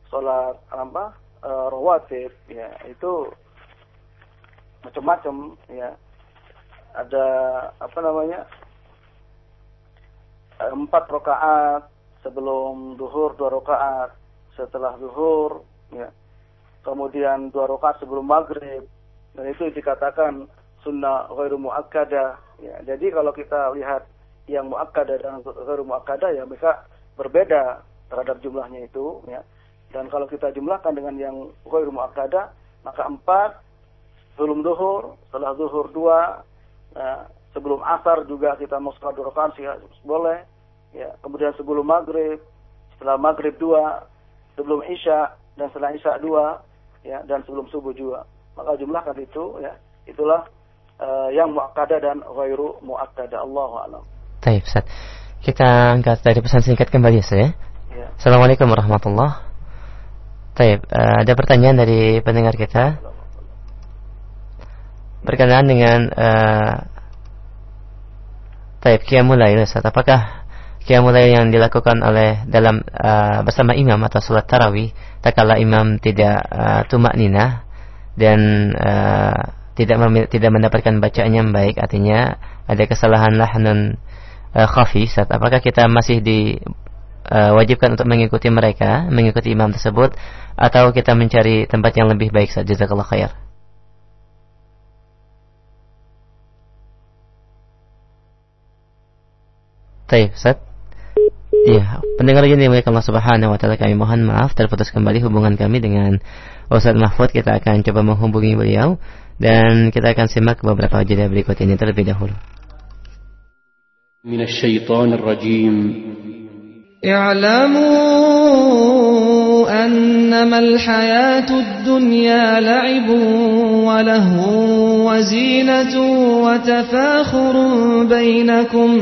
Speaker 1: sholat apa uh, rawatib ya itu macam-macam ya. Ada apa namanya empat rokaat sebelum duhur dua rokaat setelah duhur ya. Kemudian dua rakaat sebelum maghrib. Dan itu dikatakan sunnah ghairu muakkadah ya jadi kalau kita lihat yang muakkadah dan ghairu muakkadah ya mereka berbeda terhadap jumlahnya itu ya. Dan kalau kita jumlahkan dengan yang ghairu muakkadah maka empat sebelum duhur setelah duhur dua ya, sebelum asar juga kita mau sholat dua rakaat boleh ya. Kemudian sebelum maghrib setelah maghrib dua sebelum isya dan setelah isya dua ya dan sebelum subuh juga. Maka jumlahkan itu ya, itulah uh, yang muakkadah dan ghairu muakkadah. Allahu a'lam.
Speaker 2: Baik, Ustaz. Kita angkat dari pesan singkat kembali ya, ya.
Speaker 1: Ya.
Speaker 2: Assalamualaikum warahmatullahi Baik, uh, ada pertanyaan dari pendengar kita berkenaan dengan uh, Taib Qiyamul Ustaz. Apakah Qiyamul yang dilakukan oleh dalam uh, bersama imam atau salat tarawih tak kala imam tidak uh, tumak nina dan uh, tidak tidak mendapatkan bacaan yang baik. Artinya ada kesalahan lahnun uh, khafi saat apakah kita masih diwajibkan uh, untuk mengikuti mereka mengikuti imam tersebut atau kita mencari tempat yang lebih baik saja jazakallah khair. Baik, Ustaz. Iya, pendengar yang dimuliakan Allah Subhanahu wa taala kami mohon maaf terputus kembali hubungan kami dengan Ustaz Mahfud. Kita akan coba menghubungi beliau dan kita akan simak beberapa jeda berikut ini terlebih dahulu.
Speaker 12: من الشيطان الرجيم
Speaker 7: اعلموا أنما الحياة الدنيا لعب وله وزينة وتفاخر بينكم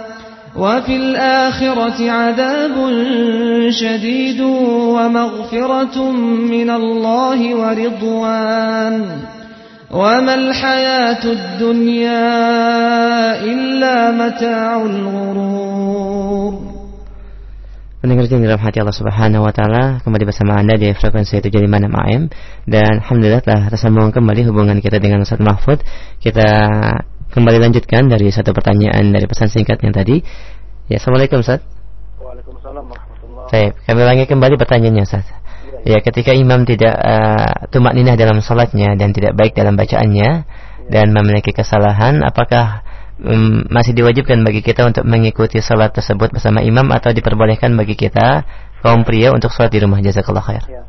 Speaker 7: وفي الآخرة عذاب شديد ومغفرة من الله ورضوان وما الحياة الدنيا إلا متاع الغرور
Speaker 2: Pendengar yang dalam hati Allah Subhanahu wa taala, kembali bersama Anda di frekuensi 75 AM dan alhamdulillah telah tersambung kembali hubungan kita dengan Ustaz Mahfud. Kita kembali lanjutkan dari satu pertanyaan dari pesan singkatnya tadi. Ya, Assalamualaikum Ustaz.
Speaker 1: Waalaikumsalam warahmatullahi
Speaker 2: Baik, kami ulangi kembali pertanyaannya Ustaz.
Speaker 1: Ya.
Speaker 2: Ya, ketika imam tidak uh, tumak ninah dalam salatnya dan tidak baik dalam bacaannya dan memiliki kesalahan, apakah um, masih diwajibkan bagi kita untuk mengikuti salat tersebut bersama imam atau diperbolehkan bagi kita kaum pria untuk salat di rumah jazakallah khair.
Speaker 1: Ya.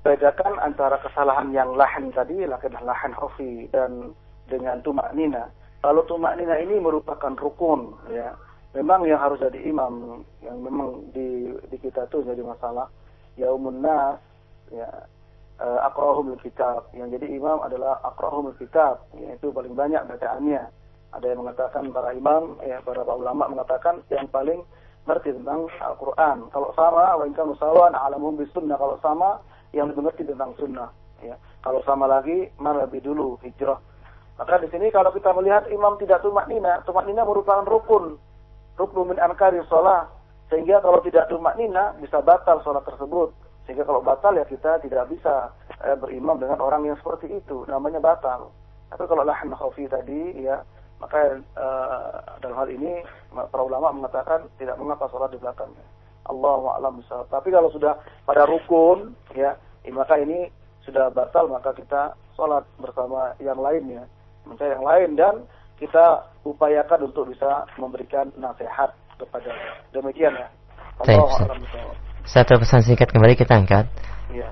Speaker 1: Bedakan antara kesalahan yang lahan tadi, lahan lahan hofi dan dengan tumak nina. Kalau tumak nina ini merupakan rukun, ya. Memang yang harus jadi imam, yang memang di, di kita tuh jadi masalah. Yaumun nas ya. Uh, akrahumul kitab. Yang jadi imam adalah akrahumul kitab. Yaitu paling banyak bacaannya. Ada yang mengatakan para imam ya para ulama mengatakan yang paling ngerti tentang Al-Qur'an. Kalau sama wa in kanu sawan alamum sunnah. Kalau sama yang lebih ngerti tentang sunnah ya. Kalau sama lagi mana lebih dulu hijrah maka di sini kalau kita melihat imam tidak tumak nina tumak nina merupakan rukun rukun min ankari sholat sehingga kalau tidak tumak nina bisa batal sholat tersebut. Sehingga kalau batal ya kita tidak bisa eh, berimam dengan orang yang seperti itu. Namanya batal. Tapi kalau lahan khawfi tadi ya maka eh, dalam hal ini para ulama mengatakan tidak mengapa sholat di belakangnya. Allah alam bisa. Tapi kalau sudah pada rukun ya maka ini sudah batal maka kita sholat bersama yang lainnya mencari yang lain dan kita upayakan untuk bisa memberikan nasihat kepada demikian ya.
Speaker 2: Satu pesan singkat kembali kita angkat.
Speaker 1: Iya.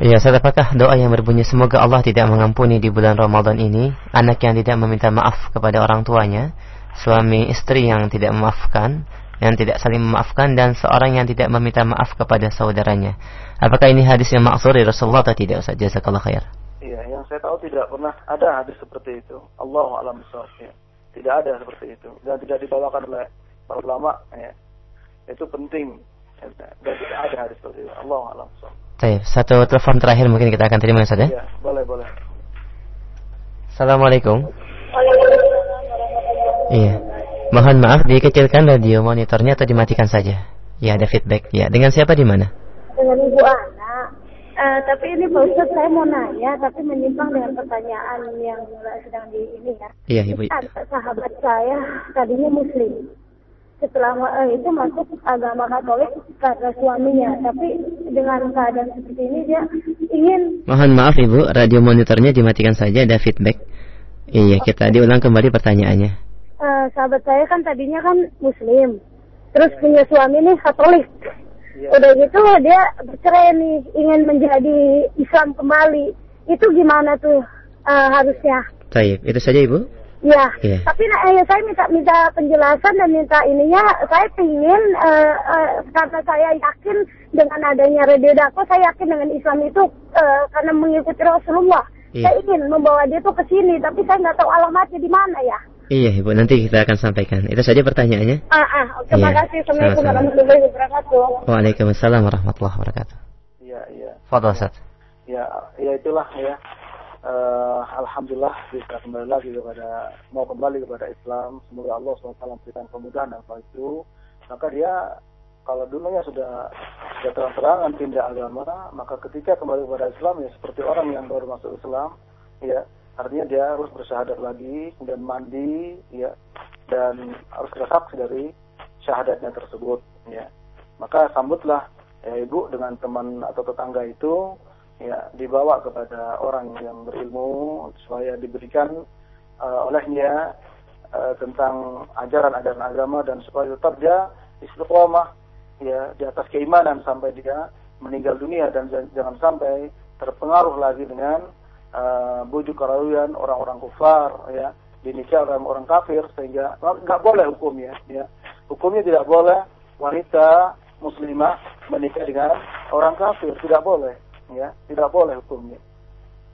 Speaker 2: Iya, apakah doa yang berbunyi semoga Allah tidak mengampuni di bulan Ramadan ini anak yang tidak meminta maaf kepada orang tuanya, suami istri yang tidak memaafkan, yang tidak saling memaafkan dan seorang yang tidak meminta maaf kepada saudaranya. Apakah ini hadis yang maksud dari Rasulullah atau tidak Ustaz? Jazakallah khair.
Speaker 1: Iya, yang saya tahu tidak pernah ada hadis seperti itu. Allah alam ya. Tidak ada seperti itu dan tidak dibawakan oleh para ulama ya. itu penting dan tidak ada hadis seperti itu Allah alam
Speaker 2: Baik, satu telepon terakhir mungkin kita akan terima saja.
Speaker 1: Ya, boleh, boleh.
Speaker 2: Assalamualaikum. Iya. Mohon maaf dikecilkan radio monitornya atau dimatikan saja. Ya, ada feedback. Ya, dengan siapa di mana?
Speaker 13: Dengan Ibu Ana. Uh, tapi ini Pak Ustaz saya mau nanya tapi menyimpang dengan pertanyaan yang sedang di ini ya.
Speaker 2: Iya, Ibu.
Speaker 13: Ada sahabat saya tadinya muslim setelah eh, itu masuk agama Katolik karena suaminya, tapi dengan keadaan seperti ini dia ingin.
Speaker 2: Mohon maaf ibu, radio monitornya dimatikan saja ada feedback. Iya, kita diulang kembali pertanyaannya.
Speaker 13: Uh, sahabat saya kan tadinya kan Muslim, terus punya suami nih Katolik. Ya. Udah gitu dia bercerai nih, ingin menjadi Islam kembali. Itu gimana tuh uh, harusnya?
Speaker 2: Baik, itu saja ibu.
Speaker 13: Ya, yeah. tapi nah, eh, saya minta minta penjelasan dan minta ininya. Saya ingin uh, uh, karena saya yakin dengan adanya radio dako, saya yakin dengan Islam itu uh, karena mengikuti Rasulullah. Yeah. Saya ingin membawa dia tuh ke sini, tapi saya nggak tahu alamatnya di mana ya.
Speaker 2: Iya, Ibu, nanti kita akan sampaikan. Itu saja pertanyaannya.
Speaker 13: Ah, ah, terima iya. kasih. Assalamualaikum warahmatullahi wabarakatuh.
Speaker 2: Waalaikumsalam warahmatullahi wabarakatuh.
Speaker 1: Iya, iya.
Speaker 2: Fadal, Ustaz.
Speaker 1: Ya, ya itulah ya uh, alhamdulillah bisa kembali lagi kepada mau kembali kepada Islam semoga Allah SWT memberikan kemudahan dan itu maka dia kalau dulunya sudah sudah terang-terangan pindah agama maka ketika kembali kepada Islam ya seperti orang yang baru masuk Islam ya artinya dia harus bersyahadat lagi kemudian mandi ya dan harus bersaksi dari syahadatnya tersebut ya. Maka sambutlah ya ibu dengan teman atau tetangga itu ya dibawa kepada orang yang berilmu supaya diberikan uh, olehnya uh, tentang ajaran-ajaran agama dan supaya tetap dia istiqomah ya di atas keimanan sampai dia meninggal dunia dan jangan sampai terpengaruh lagi dengan uh, bujuk kerawian orang-orang kufar ya. Dinikah orang orang kafir sehingga nggak boleh hukumnya ya. Hukumnya tidak boleh wanita muslimah menikah dengan orang kafir tidak boleh ya. Tidak boleh hukumnya.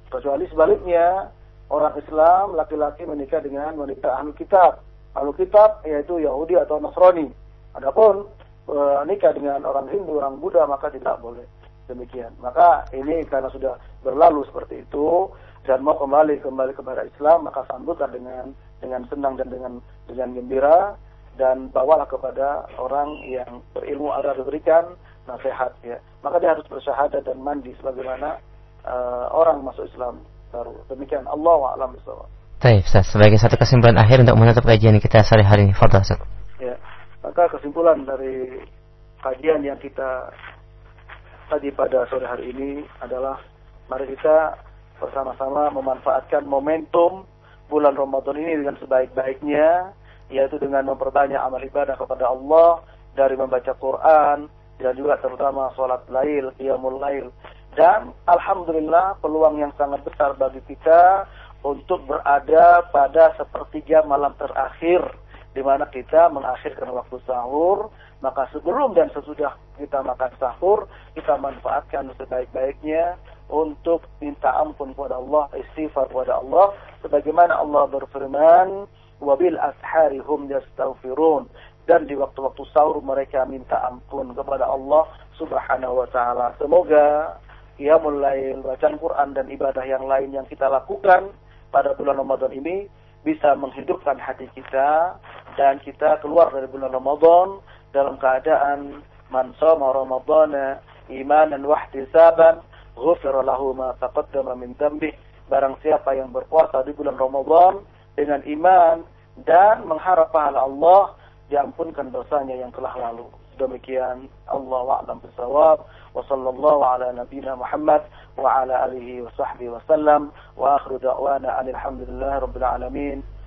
Speaker 1: Kecuali sebaliknya orang Islam laki-laki menikah dengan wanita ahli kitab. Ahli kitab yaitu Yahudi atau Nasrani. Adapun e, nikah dengan orang Hindu orang Buddha maka tidak boleh demikian maka ini karena sudah berlalu seperti itu dan mau kembali kembali kepada Islam maka sambutlah dengan dengan senang dan dengan dengan gembira dan bawalah kepada orang yang berilmu agar diberikan nasihat ya. Maka dia harus bersyahadat dan mandi sebagaimana uh, orang masuk Islam baru. Demikian Allah a'lam bishawab.
Speaker 2: Baik, Sebagai satu kesimpulan akhir untuk menutup kajian kita sore hari ini, Fadhil.
Speaker 1: Ya. Maka kesimpulan dari kajian yang kita tadi pada sore hari ini adalah mari kita bersama-sama memanfaatkan momentum bulan Ramadan ini dengan sebaik-baiknya yaitu dengan memperbanyak amal ibadah kepada Allah dari membaca Quran dan juga terutama sholat lail, qiyamul lail. Dan Alhamdulillah peluang yang sangat besar bagi kita untuk berada pada sepertiga malam terakhir di mana kita mengakhirkan waktu sahur, maka sebelum dan sesudah kita makan sahur, kita manfaatkan sebaik-baiknya untuk minta ampun kepada Allah, istighfar kepada Allah, sebagaimana Allah berfirman, wabil ashari hum dan di waktu-waktu sahur mereka minta ampun kepada Allah Subhanahu wa taala. Semoga qiyamul lail, bacaan Quran dan ibadah yang lain yang kita lakukan pada bulan Ramadan ini bisa menghidupkan hati kita dan kita keluar dari bulan Ramadan dalam keadaan man shoma ramadhana imanan wa ihtisaban ghufira lahu ma taqaddama min dhanbi. Barang siapa yang berpuasa di bulan Ramadan dengan iman dan mengharap pahala Allah diampunkan dosanya yang telah lalu. Demikian Allah a'lam bisawab wa sallallahu ala nabiyyina Muhammad wa ala alihi wa sahbihi wa sallam. Wa akhiru da'wana alhamdulillahi rabbil alamin